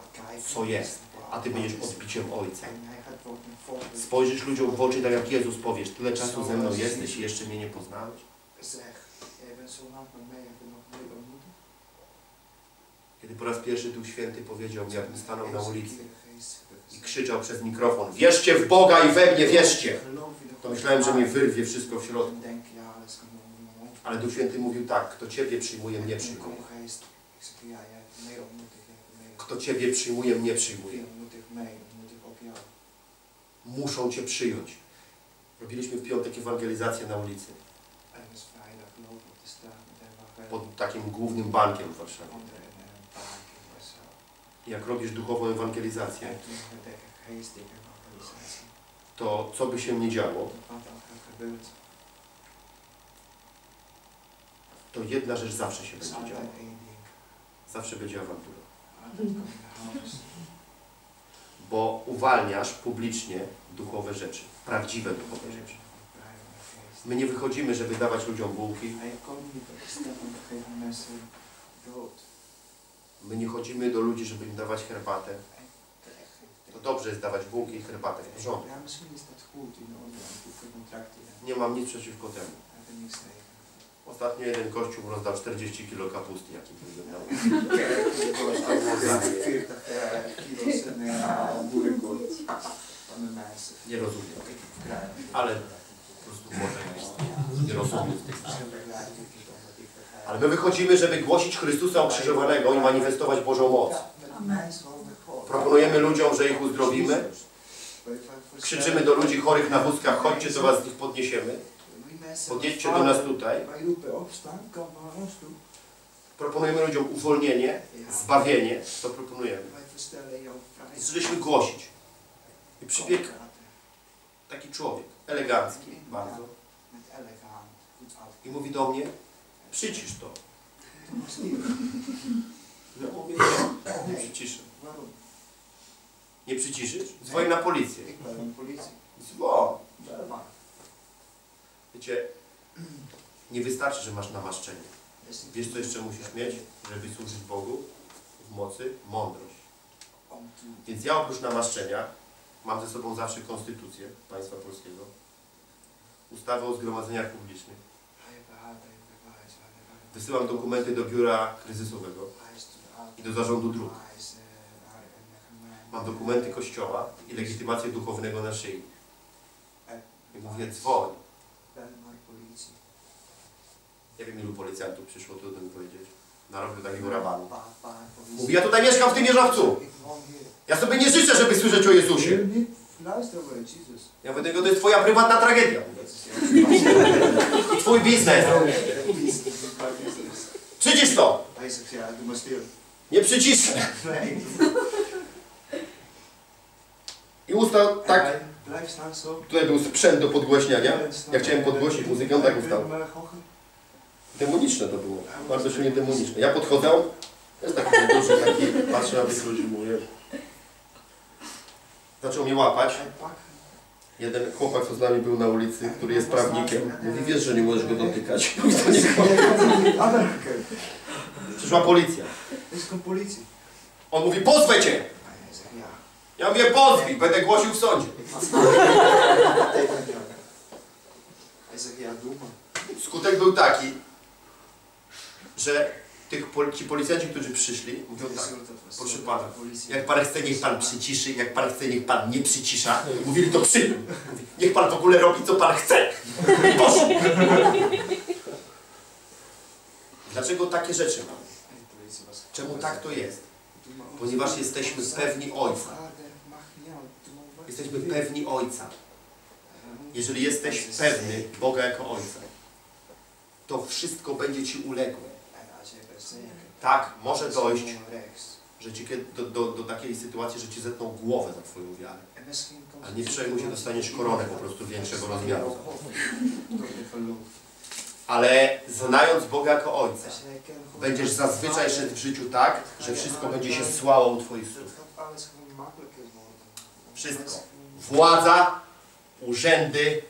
co jest, a Ty będziesz odbiciem Ojca. Spojrzysz ludziom w oczy, tak jak Jezus powiesz, tyle czasu ze mną jesteś i jeszcze mnie nie poznałeś? Kiedy po raz pierwszy Duch Święty powiedział mi, jakbym stanął na ulicy i krzyczał przez mikrofon, wierzcie w Boga i we mnie wierzcie, to myślałem, że mnie wyrwie wszystko w środku. Ale Duch Święty mówił tak, kto Ciebie przyjmuje, mnie przyjmuje. Kto Ciebie przyjmuje, mnie przyjmuje. Muszą Cię przyjąć. Robiliśmy w piątek ewangelizację na ulicy, pod takim głównym bankiem w Warszawie. Jak robisz duchową ewangelizację, to co by się nie działo, to jedna rzecz zawsze się będzie działa. Zawsze będzie awantura. Bo uwalniasz publicznie duchowe rzeczy, prawdziwe duchowe rzeczy. My nie wychodzimy, żeby dawać ludziom bułki, my nie chodzimy do ludzi, żeby im dawać herbatę. To dobrze jest dawać bułki i herbatę w porządku. Contracten. Nie mam nic przeciwko temu. Ostatnio jeden kościół rozdał 40 kilo kapusty, jaki byłem na ulicy. 40 kilo's en boerenkool van de mensen. Nie rozumiem. Ale po prostu może. Nie rozumiem. Ale my wychodzimy, żeby głosić Chrystusa ukrzyżowanego i manifestować Bożą moc. Proponujemy ludziom, że ich uzdrowimy. Krzyczymy do ludzi chorych na wózkach, chodźcie, to was z nich podniesiemy. Podjedźcie do nas tutaj. Proponujemy ludziom uwolnienie, zbawienie. To proponujemy. Vrijheid. Zaczęliśmy głosić. I przybiegł taki człowiek, elegancki bardzo. I mówi do mnie, przycisz to. Ja mówię, nie, nie przyciszę. Nie przyciszysz? Dzwoń na policję. Dzwoń. Wiecie, nie wystarczy, że masz namaszczenie. Wiesz, co jeszcze musisz mieć, żeby służyć Bogu w mocy? Mądrość. Więc ja oprócz namaszczenia mam ze sobą zawsze konstytucję państwa polskiego, ustawę o zgromadzeniach publicznych. Wysyłam dokumenty do biura kryzysowego i do zarządu dróg. Mam dokumenty kościoła i legitymację duchownego na szyi. I mówię, dzwoń. Ben naar de politie. Nie wiem, ilu policjantów przyszło, trudno mi powiedzieć. Narobił takiego rabanu. Mówi, ja tutaj mieszkam w tym hier. Ja sobie nie życzę, żeby słyszeć o Jezusie. Ja mówię, to jest twoja prywatna tragedia. Twój biznes. Przycisz to. Nie przyciszę. I ustał En tak. Tutaj był sprzęt do podgłośniania. Ja chciałem podgłosić muzykę, on tak ustał. Demoniczne to było. Bardzo silnie demoniczne. Ja podchodzę, jest taki duży, taki, patrzę na tych ludzi, mówię. Zaczął mnie łapać. Jeden chłopak, co z nami był na ulicy, który jest prawnikiem, mówi, wiesz, że nie możesz go dotykać. Mówi, to nie. Przyszła policja. Gewoon politie. On mówi, pozwę cię. Ja. Mówię, pozwij, będę głosił w sądzie. Skutek był taki, że tych, pol- ci policjanci, którzy przyszli, mówią tak, proszę pana, jak pan chce, niech pan przyciszy, jak pan chce, niech pan nie przycisza. Mówili to przy nim. Mówi, niech pan w ogóle robi, co pan chce. I poszło. Dlaczego takie rzeczy mamy? Czemu tak to jest? Ponieważ jesteśmy pewni Ojca. Jesteśmy pewni Ojca. Jeżeli jesteś pewny Boga jako Ojca, to wszystko będzie Ci uległe. Tak, może dojść, że Ci do, do, do takiej sytuacji, że Ci zetną głowę za Twoją wiarę. Ale nie przejmuj się, dostaniesz koronę po prostu większego rozmiaru. Ale znając Boga jako Ojca, będziesz zazwyczaj szedł w życiu tak, że wszystko będzie się słało u Twoich stóp. Wszystko. Władza, urzędy,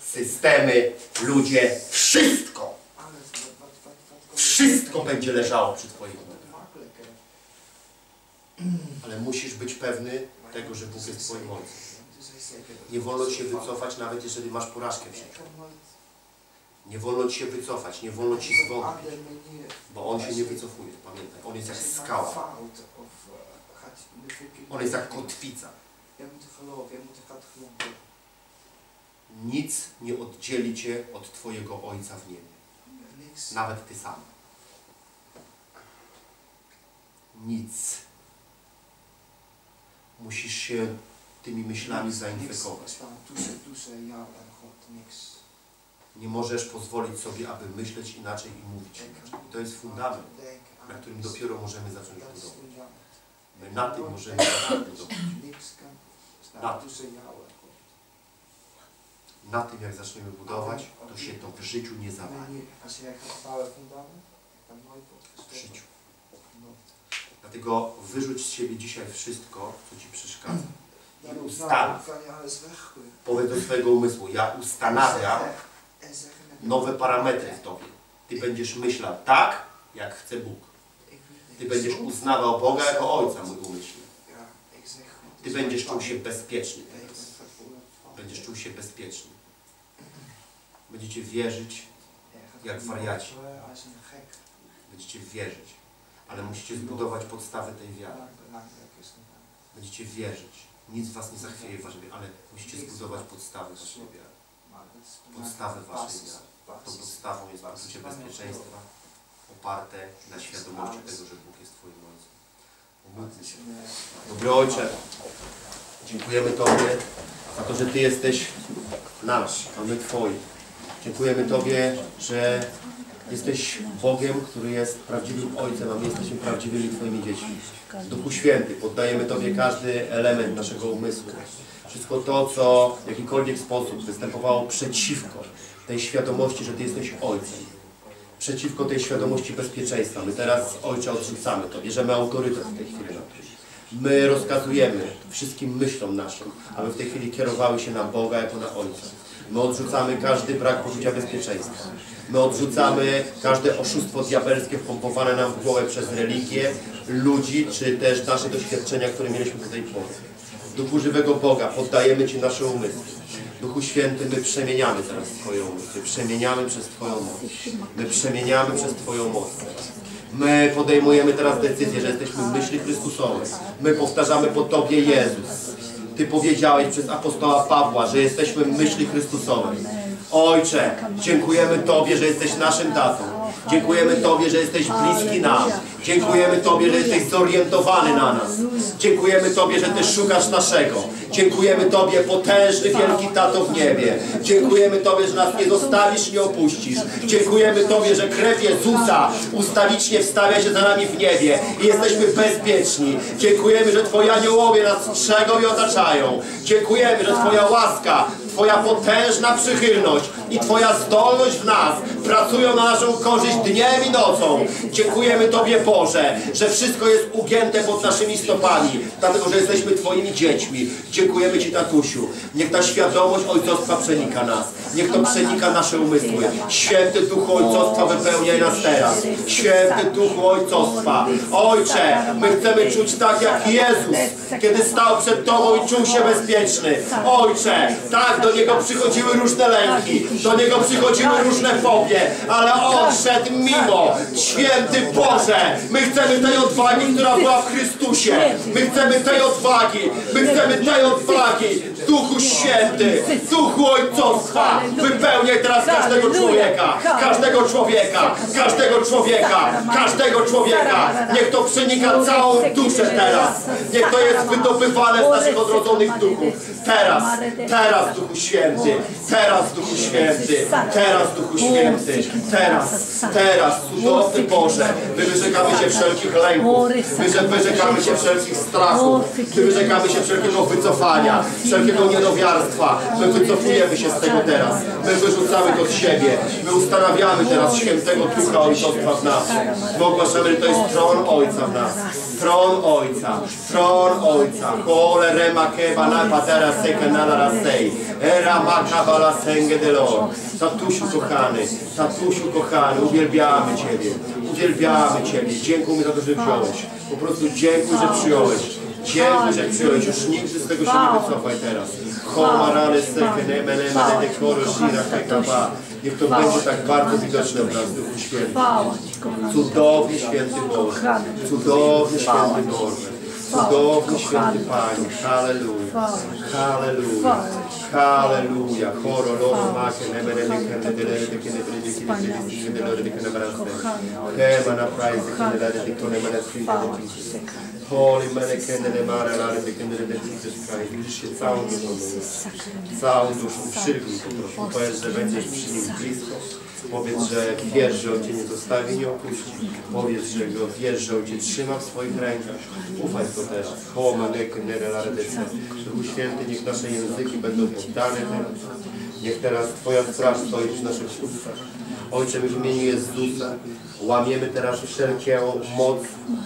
systemy, ludzie, wszystko, wszystko będzie leżało przy Twoich nogach. Ale musisz być pewny tego, że Bóg jest Twoim Ojcem. Nie wolno Ci się wycofać, nawet jeżeli masz porażkę w życiu. Nie wolno Ci się wycofać, nie wolno Ci zwątpić, bo On się nie wycofuje, pamiętaj. On jest jak skała, on jest jak kotwica. Nic nie oddzieli Cię od Twojego Ojca w niebie. Nawet Ty sam. Nic. Musisz się tymi myślami zainfekować. Nie możesz pozwolić sobie, aby myśleć inaczej i mówić. Denken I to jest fundament, na którym dopiero możemy zacząć budować. My na tym możemy zacząć budować. En God. Na tym, jak zaczniemy budować, to się to w życiu nie zawali. Wanneer, als jij gaat bouwen fundament, dan nooit wordt W gestopt. życiu. Nooit. Dlatego wyrzuć z siebie dzisiaj wszystko, co Ci przeszkadza. Alles weggooien. Powiedz do swojego umysłu, ja ustanawiam nowe parametry w Tobie. Ty będziesz myślał tak, jak chce Bóg. Ty będziesz uznawał Boga jako Ojca, mój God Ty będziesz czuł się bezpieczny. Będziesz czuł się bezpieczny. Będziecie wierzyć, jak wariaci. Będziecie wierzyć, ale musicie zbudować podstawy tej wiary. Belangrijk is gedaan. Będziecie wierzyć. Nic was nie zachwieje w waszej wiary, ale musicie zbudować podstawy waszej wiary. Belangrijk. waszej wiary. Tą podstawą jest poczucie bezpieczeństwa oparte na świadomości tego, że Bóg jest Twoim Ojcem. Bo Dobry Ojcze, dziękujemy Tobie za to, że Ty jesteś nasz, a my Twoi. Dziękujemy Tobie, że jesteś Bogiem, który jest prawdziwym Ojcem, a my jesteśmy prawdziwymi Twoimi dziećmi. Duchu Święty, poddajemy Tobie każdy element naszego umysłu. Wszystko to, co w jakikolwiek sposób występowało przeciwko tej świadomości, że Ty jesteś Ojcem. Przeciwko tej świadomości bezpieczeństwa. My teraz, Ojcze, odrzucamy to. Bierzemy autorytet w tej chwili na to. My rozkazujemy wszystkim myślom naszym, aby w tej chwili kierowały się na Boga jako na Ojca. My odrzucamy każdy brak poczucia bezpieczeństwa. My odrzucamy każde oszustwo diabelskie wpompowane nam w głowę przez religię, ludzi, czy też nasze doświadczenia, które mieliśmy do tej pory. Duchu żywego Boga, poddajemy Ci nasze umysły. Duchu Święty, my przemieniamy teraz Twoje umysły, przemieniamy przez Twoją moc. My przemieniamy przez Twoją moc. My podejmujemy teraz decyzję, że jesteśmy w myśli Chrystusowej. My powtarzamy po Tobie Jezus. Ty powiedziałeś przez apostoła Pawła, że jesteśmy w myśli Chrystusowej. Ojcze, dziękujemy Tobie, że jesteś naszym tatą. Dziękujemy Tobie, że jesteś bliski nam. Dziękujemy Tobie, że jesteś zorientowany na nas. Dziękujemy Tobie, że Ty szukasz naszego. Dziękujemy Tobie, potężny, wielki tato w niebie. Dziękujemy Tobie, że nas nie zostawisz, nie opuścisz. Dziękujemy Tobie, że krew Jezusa ustawicznie wstawia się za nami w niebie i jesteśmy bezpieczni. Dziękujemy, że Twoi aniołowie nas strzegą i otaczają. Dziękujemy, że Twoja łaska, Twoja potężna przychylność i Twoja zdolność w nas pracują na naszą korzyść dniem i nocą. Dziękujemy Tobie, Boże, że wszystko jest ugięte pod naszymi stopami, dlatego że jesteśmy Twoimi dziećmi. Dziękujemy Ci, tatusiu. Niech ta świadomość ojcostwa przenika nas. Niech to przenika nasze umysły. Święty Duchu Ojcostwa wypełniaj nas teraz. Święty Duchu Ojcostwa. Ojcze, my chcemy czuć tak jak Jezus, kiedy stał przed Tobą i czuł się bezpieczny. Ojcze, tak, do Niego przychodziły różne lęki, do Niego przychodziły różne fobie, ale On szedł mimo. Święty Boże, my chcemy tej odwagi, która była w Chrystusie. My chcemy tej odwagi, my chcemy tej odwagi. Duchu Święty, Duchu Ojcostwa, wypełniaj teraz każdego człowieka, każdego człowieka, każdego człowieka, każdego człowieka. Niech to przenika całą duszę teraz. Niech to jest wydobywane z naszych odrodzonych duchów. Teraz, teraz Duchu Święty, teraz Duchu Święty, teraz Duchu Święty, teraz, teraz, cudowny Boże, my wyrzekamy się wszelkich lęków, my wyrzekamy się wszelkich strachów, my wyrzekamy się wszelkiego wycofania, wszelkiego niedowiarstwa, my wycofujemy się z tego teraz, my wyrzucamy to z siebie, my ustanawiamy teraz świętego Ducha Ojcostwa w nas, my ogłaszamy, że to jest tron Ojca w nas, tron Ojca, tron Ojca, kole rema keba na patera seka na rasej, era makabala senge de lor, tatusiu kochany, tatusiu kochany, uwielbiamy Ciebie, uwielbiamy Ciebie, dziękuję za to, że wziąłeś, po prostu dziękuję, że przyjąłeś, Że przyjąłeś. Już nigdy z tego się nie wycofaj teraz. Homarany sekene mene mene de koro shira kekaba. Niech to będzie tak bardzo widoczne w nas, Duchu Święty. Cudowny święty Boże. Cudowny święty Boże. Cudowny święty Panie. Halleluja. Halleluja. Halleluja. Choro loro make ne mene de kende de lere de kende de de kende de de de lere de kende baraste. Hema na praise de kende lere de kende mene sinde de Jesus. Holy mene kende de mare lare de kende de Jesus Christ. Widzisz się całą duszą. Całą duszą. Powiedz, że będziesz przy nim blisko. Powiedz, że wiesz, że On Cię nie zostawi, nie opuści. Powiedz, że Go wiesz, że On Cię trzyma w swoich rękach. Ufaj w to nek nere lare de se. Duchu Święty, niech nasze języki będą poddane teraz. Niech teraz Twoja straż stoi przy naszych ustach. Ojcze, w imieniu Jezusa łamiemy teraz wszelką moc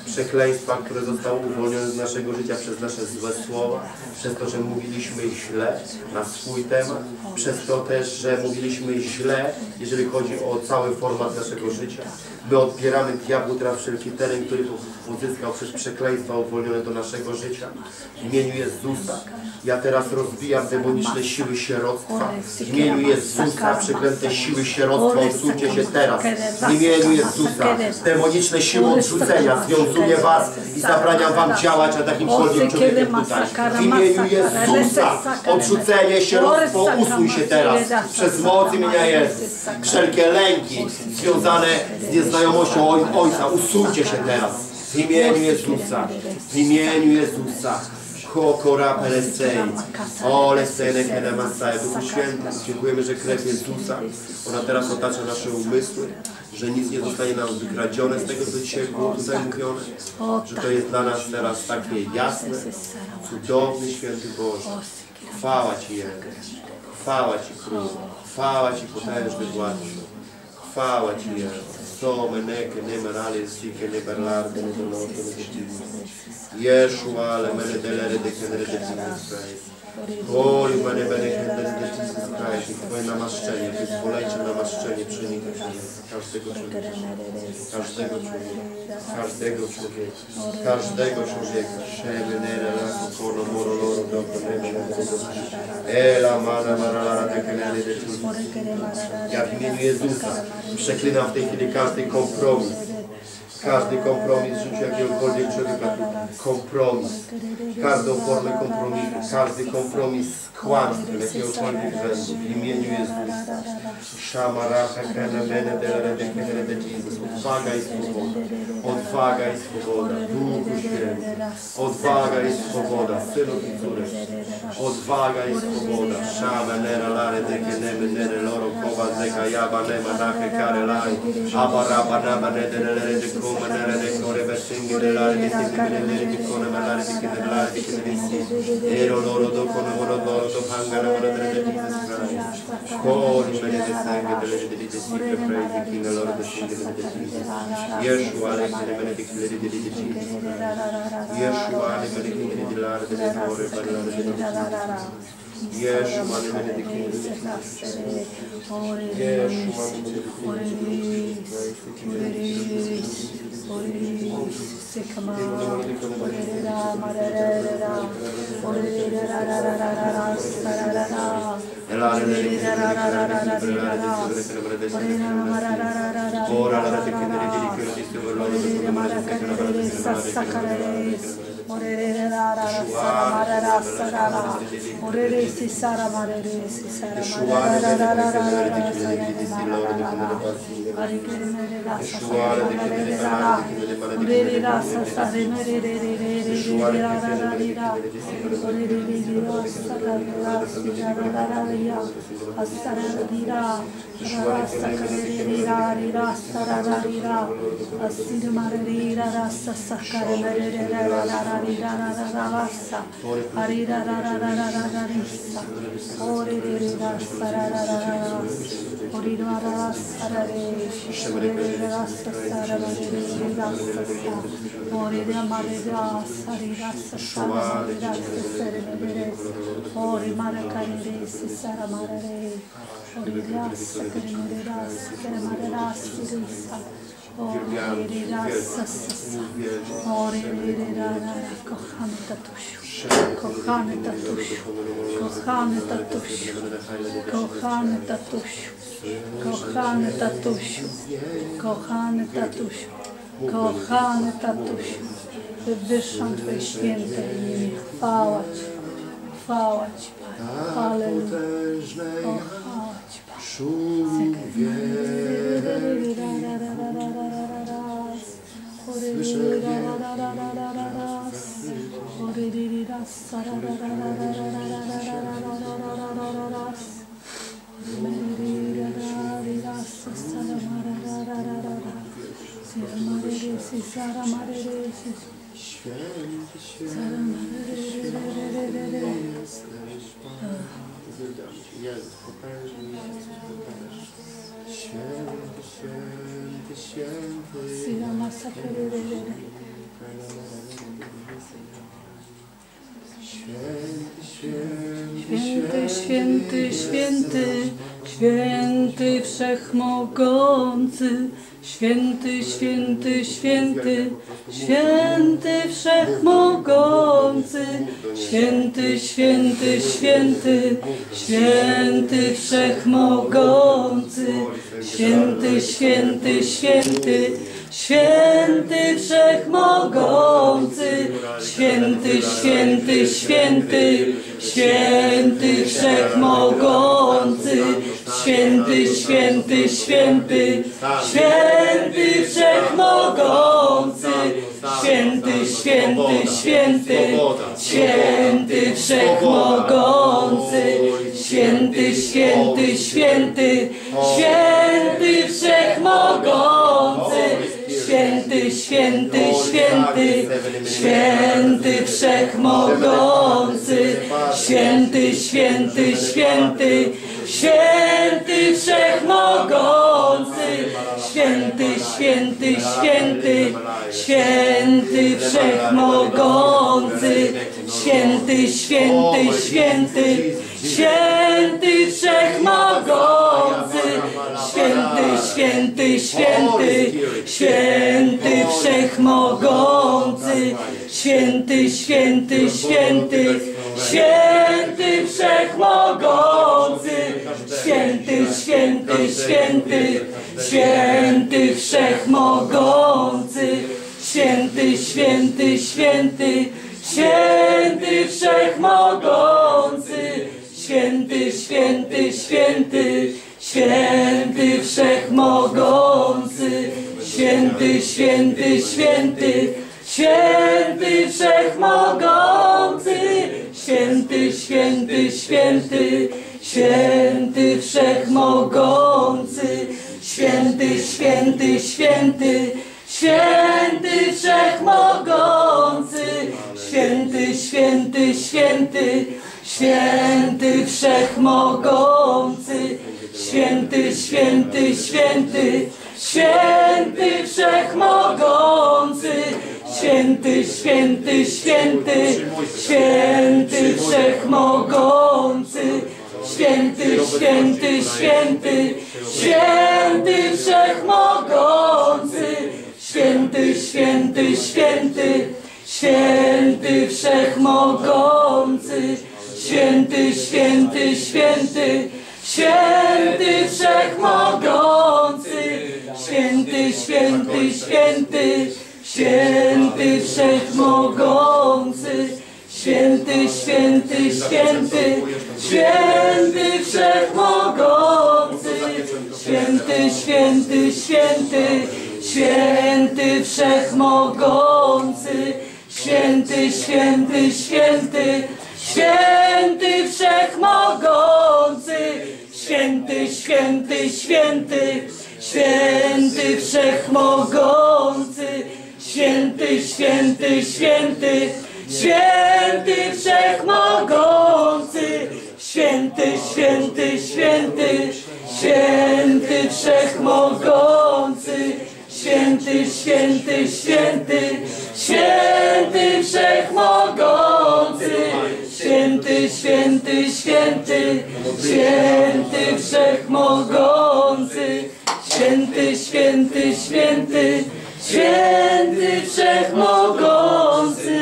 przekleństwa, które zostało uwolnione z naszego życia przez nasze złe słowa, przez to, że mówiliśmy źle na swój temat, przez to też, że mówiliśmy źle, jeżeli chodzi o cały format naszego życia. My odbieramy diabłu teraz wszelki teren, który uzyskał przez przekleństwa uwolnione do naszego życia. W imieniu Jezusa ja teraz rozbijam demoniczne siły sieroctwa. W imieniu Jezusa przeklęte siły sieroctwa odsuńcie się teraz. W imieniu Jezusa demoniczne siły odrzucenia związuję was i zabraniam wam działać na takimkolwiek człowieku tutaj. W imieniu Jezusa odrzucenie sieroctwo usuń się teraz przez moc imienia Jezus. Wszelkie lęki związane z nieznajomością oj- Ojca usuńcie się teraz. W imieniu Jezusa. W imieniu Jezusa. Kokora peresei. Ole sene kene masai. Duchu Święty, dziękujemy, że krew Jezusa, ona teraz otacza nasze umysły, że nic nie zostanie nam wykradzione z tego, co dzisiaj było tutaj mówione, że to jest dla nas teraz takie jasne, cudowny, święty Boże. Chwała Ci, Jezu. Chwała Ci, Król. Chwała Ci, potężny Władco. Chwała Ci, Jezu. Soma, neke, neme ne sike, nebe larde, nebe noto, nebe štivu. Ješua, ale mene delere, dekene, dekene, dekene, dekene, Mene mene kenere de Jesus Christ. Twoje namaszczenie, wyzwolejcie namaszczenie przenika każdego człowieka. Każdego człowieka. Każdego człowieka. Każdego człowieka. Szebe nere lato moro loro doko neme Ela mana mana lara Jesus. Ja w imieniu Jezusa przeklinam w tej chwili każdy kompromis. Każdy kompromis w życiu jakiegokolwiek człowieka. Kompromis. Każdą formę kompromisu. Każdy kompromis z kłamstwem jakiegokolwiek rzędu. W imieniu Jezusa. Shamaracha kenemene delere kenere de Jesus. Odwaga i swoboda. Odwaga i swoboda. Duchu Święty. Odwaga i swoboda. Synów i córek. Odwaga i swoboda. Shama nera lare de keneme nere loro kova zeka yaba nema nake kare lai. Aba raba nama koma nere de kore vesinge de lare de kene nere de kone malare de kene lare de kene si. Ero loro do kone moro loro do hanga na moro de Jesus Christ. Kori mene de sangue de lere de de si pre praise the King loro de singe de de Jesus. Yeshua ale kene mene de kene de de de Jesus. Yeshua ale mene kene de lare de de kore balare de de Jesus. Yeshua ale mene de kene de Yeshua ale mene de Elare de kene de Ora la de kene de de kene de de loro de kene mene de kene de de Ori marakarere sisara marare. Ori rasa keremere rasa keremere rasa risa. Ori rasa sasa. Ori rara Arira ra ra ra vassa. Arira ra ra ra ra ra ra rissa. Ore re re vassa ra ra ra ra vassa. Orira ra vassa ra re. Ore re re vassa sa ra ra re re re vassa sa. Ore re ma re vassa re vassa sa ra re vassa sa re re re. Ore ma ra ka re re si sa ra ma ra re. Ore re vassa che re re vassa che re ma re vassa rissa. Kochany tatusiu. Kochany tatusiu. Kochany tatusiu. Kochany tatusiu. Kochany tatusiu. Kochany tatusiu. Kochany tatusiu. Wywyższam Twoje święte imię. Chwała Ci. Chwała Ci, Panie. Halleluja. O, chwała Ci, Panie. Cię, Jezus, potężny potężny. Święty, święty, święty. Święty, święty, Święty, święty, święty, wszechmogący, święty, święty, święty, święty, wszechmogący, święty, święty, święty, święty, wszechmogący, święty, święty, święty, święty, wszechmogący, święty, święty, święty, święty, wszechmogący, święty, święty, święty, święty, wszechmogący, święty, święty, święty, święty, wszechmogący, święty, święty, święty, święty, wszechmogący, święty, święty, święty, święty, wszechmogący, święty, święty, święty, święty, wszechmogący, święty, święty, święty, święty, wszechmogący, święty, święty, święty, święty, wszechmogący, święty, święty, święty, święty, wszechmogący, święty, święty, święty, święty, wszechmogący, święty, święty, święty, święty, wszechmogący, święty, święty, święty, święty, wszechmogący, święty, święty, święty, święty, wszechmogący, święty, święty, święty, święty, wszechmogący, święty, święty, święty, święty, wszechmogący, święty, święty, święty, święty, wszechmogący, święty, święty, święty, święty, wszechmogący, święty, święty, święty, święty, wszechmogący, święty, święty, święty, święty, wszechmogący, święty, święty, święty, święty, wszechmogący, święty, święty, święty, święty, wszechmogący, święty, święty, święty, święty, wszechmogący, święty, święty, święty, święty, wszechmogący, święty, święty, święty, święty, wszechmogący, święty, święty, święty, święty, wszechmogący, święty, święty, święty, święty, wszechmogący, święty, święty, święty, święty, wszechmogący, święty, święty, święty, święty, wszechmogący, święty, święty, święty, święty, wszechmogący, święty, święty, święty, święty, wszechmogący, święty, święty, święty, święty, wszechmogący, święty, święty, święty, święty, wszechmogący.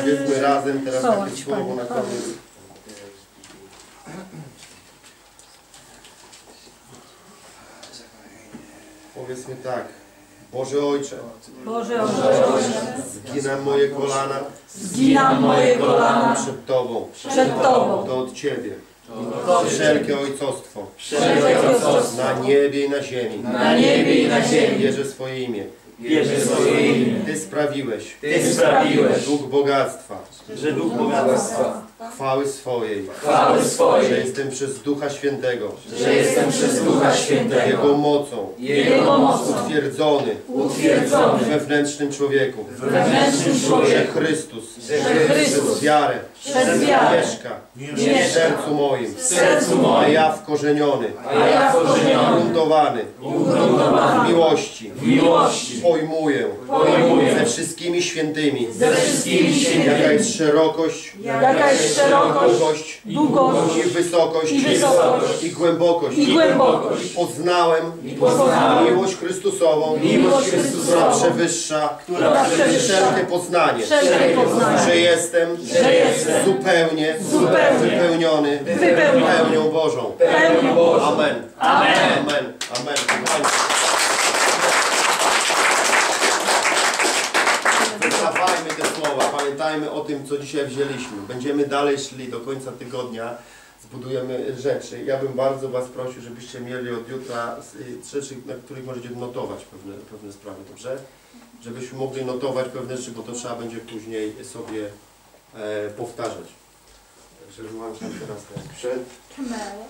Powiedzmy razem teraz takie słowo Panie, na koniec. Powiedzmy tak. Boże Ojcze, Boże Ojcze, zginam moje kolana zginam moje kolana przed Tobą. przed Tobą. To od Ciebie. Wszelkie ojcostwo. Wszelkie ojcostwo. Na niebie i na ziemi. na niebie i na ziemi. Bierze swoje imię. Wierzę swoje imię. Ty sprawiłeś Ty sprawiłeś, Duch bogactwa, że Duch bogactwa, chwały swojej, chwały że swojej, jestem przez Ducha Świętego, że jestem przez Ducha Świętego, Jego mocą. Jego mocą. Utwierdzony. Utwierdzony. W wewnętrznym człowieku, w wewnętrznym że człowieku, Chrystus. Że przez Chrystus wiarę Przez wiarę. Mieszka w mieszka. sercu moim, w sercu a moim, ja wkorzeniony, a ja wkorzeniony, gruntowany ugruntowany. W miłości, w miłości, pojmuję. Pojmuję. Ze wszystkimi świętymi, ze wszystkimi jaka świętymi, jest szerokość, jaka jest szerokość, długość. Długość. I wysokość. I wysokość. I głębokość. i głębokość. Poznałem i poznałem. miłość Chrystusową, miłość która Chrystusową, przewyższa która przewyższa. wszelkie poznanie, wszelkie poznanie, że jestem że jestem zupełnie Zupełnie wypełniony wypełniony pełnią Bożą. pełnią Bożą. Amen. Amen. Amen. Amen. Wycofajmy te słowa, pamiętajmy o tym, co dzisiaj wzięliśmy. Będziemy dalej szli do końca tygodnia, zbudujemy rzeczy. Ja bym bardzo Was prosił, żebyście mieli od jutra y, rzeczy, na których możecie notować pewne, pewne sprawy, dobrze? żebyśmy mogli notować pewne rzeczy, bo to trzeba będzie później sobie e, powtarzać. Także włączam teraz ten tak. sprzęt. Kamera.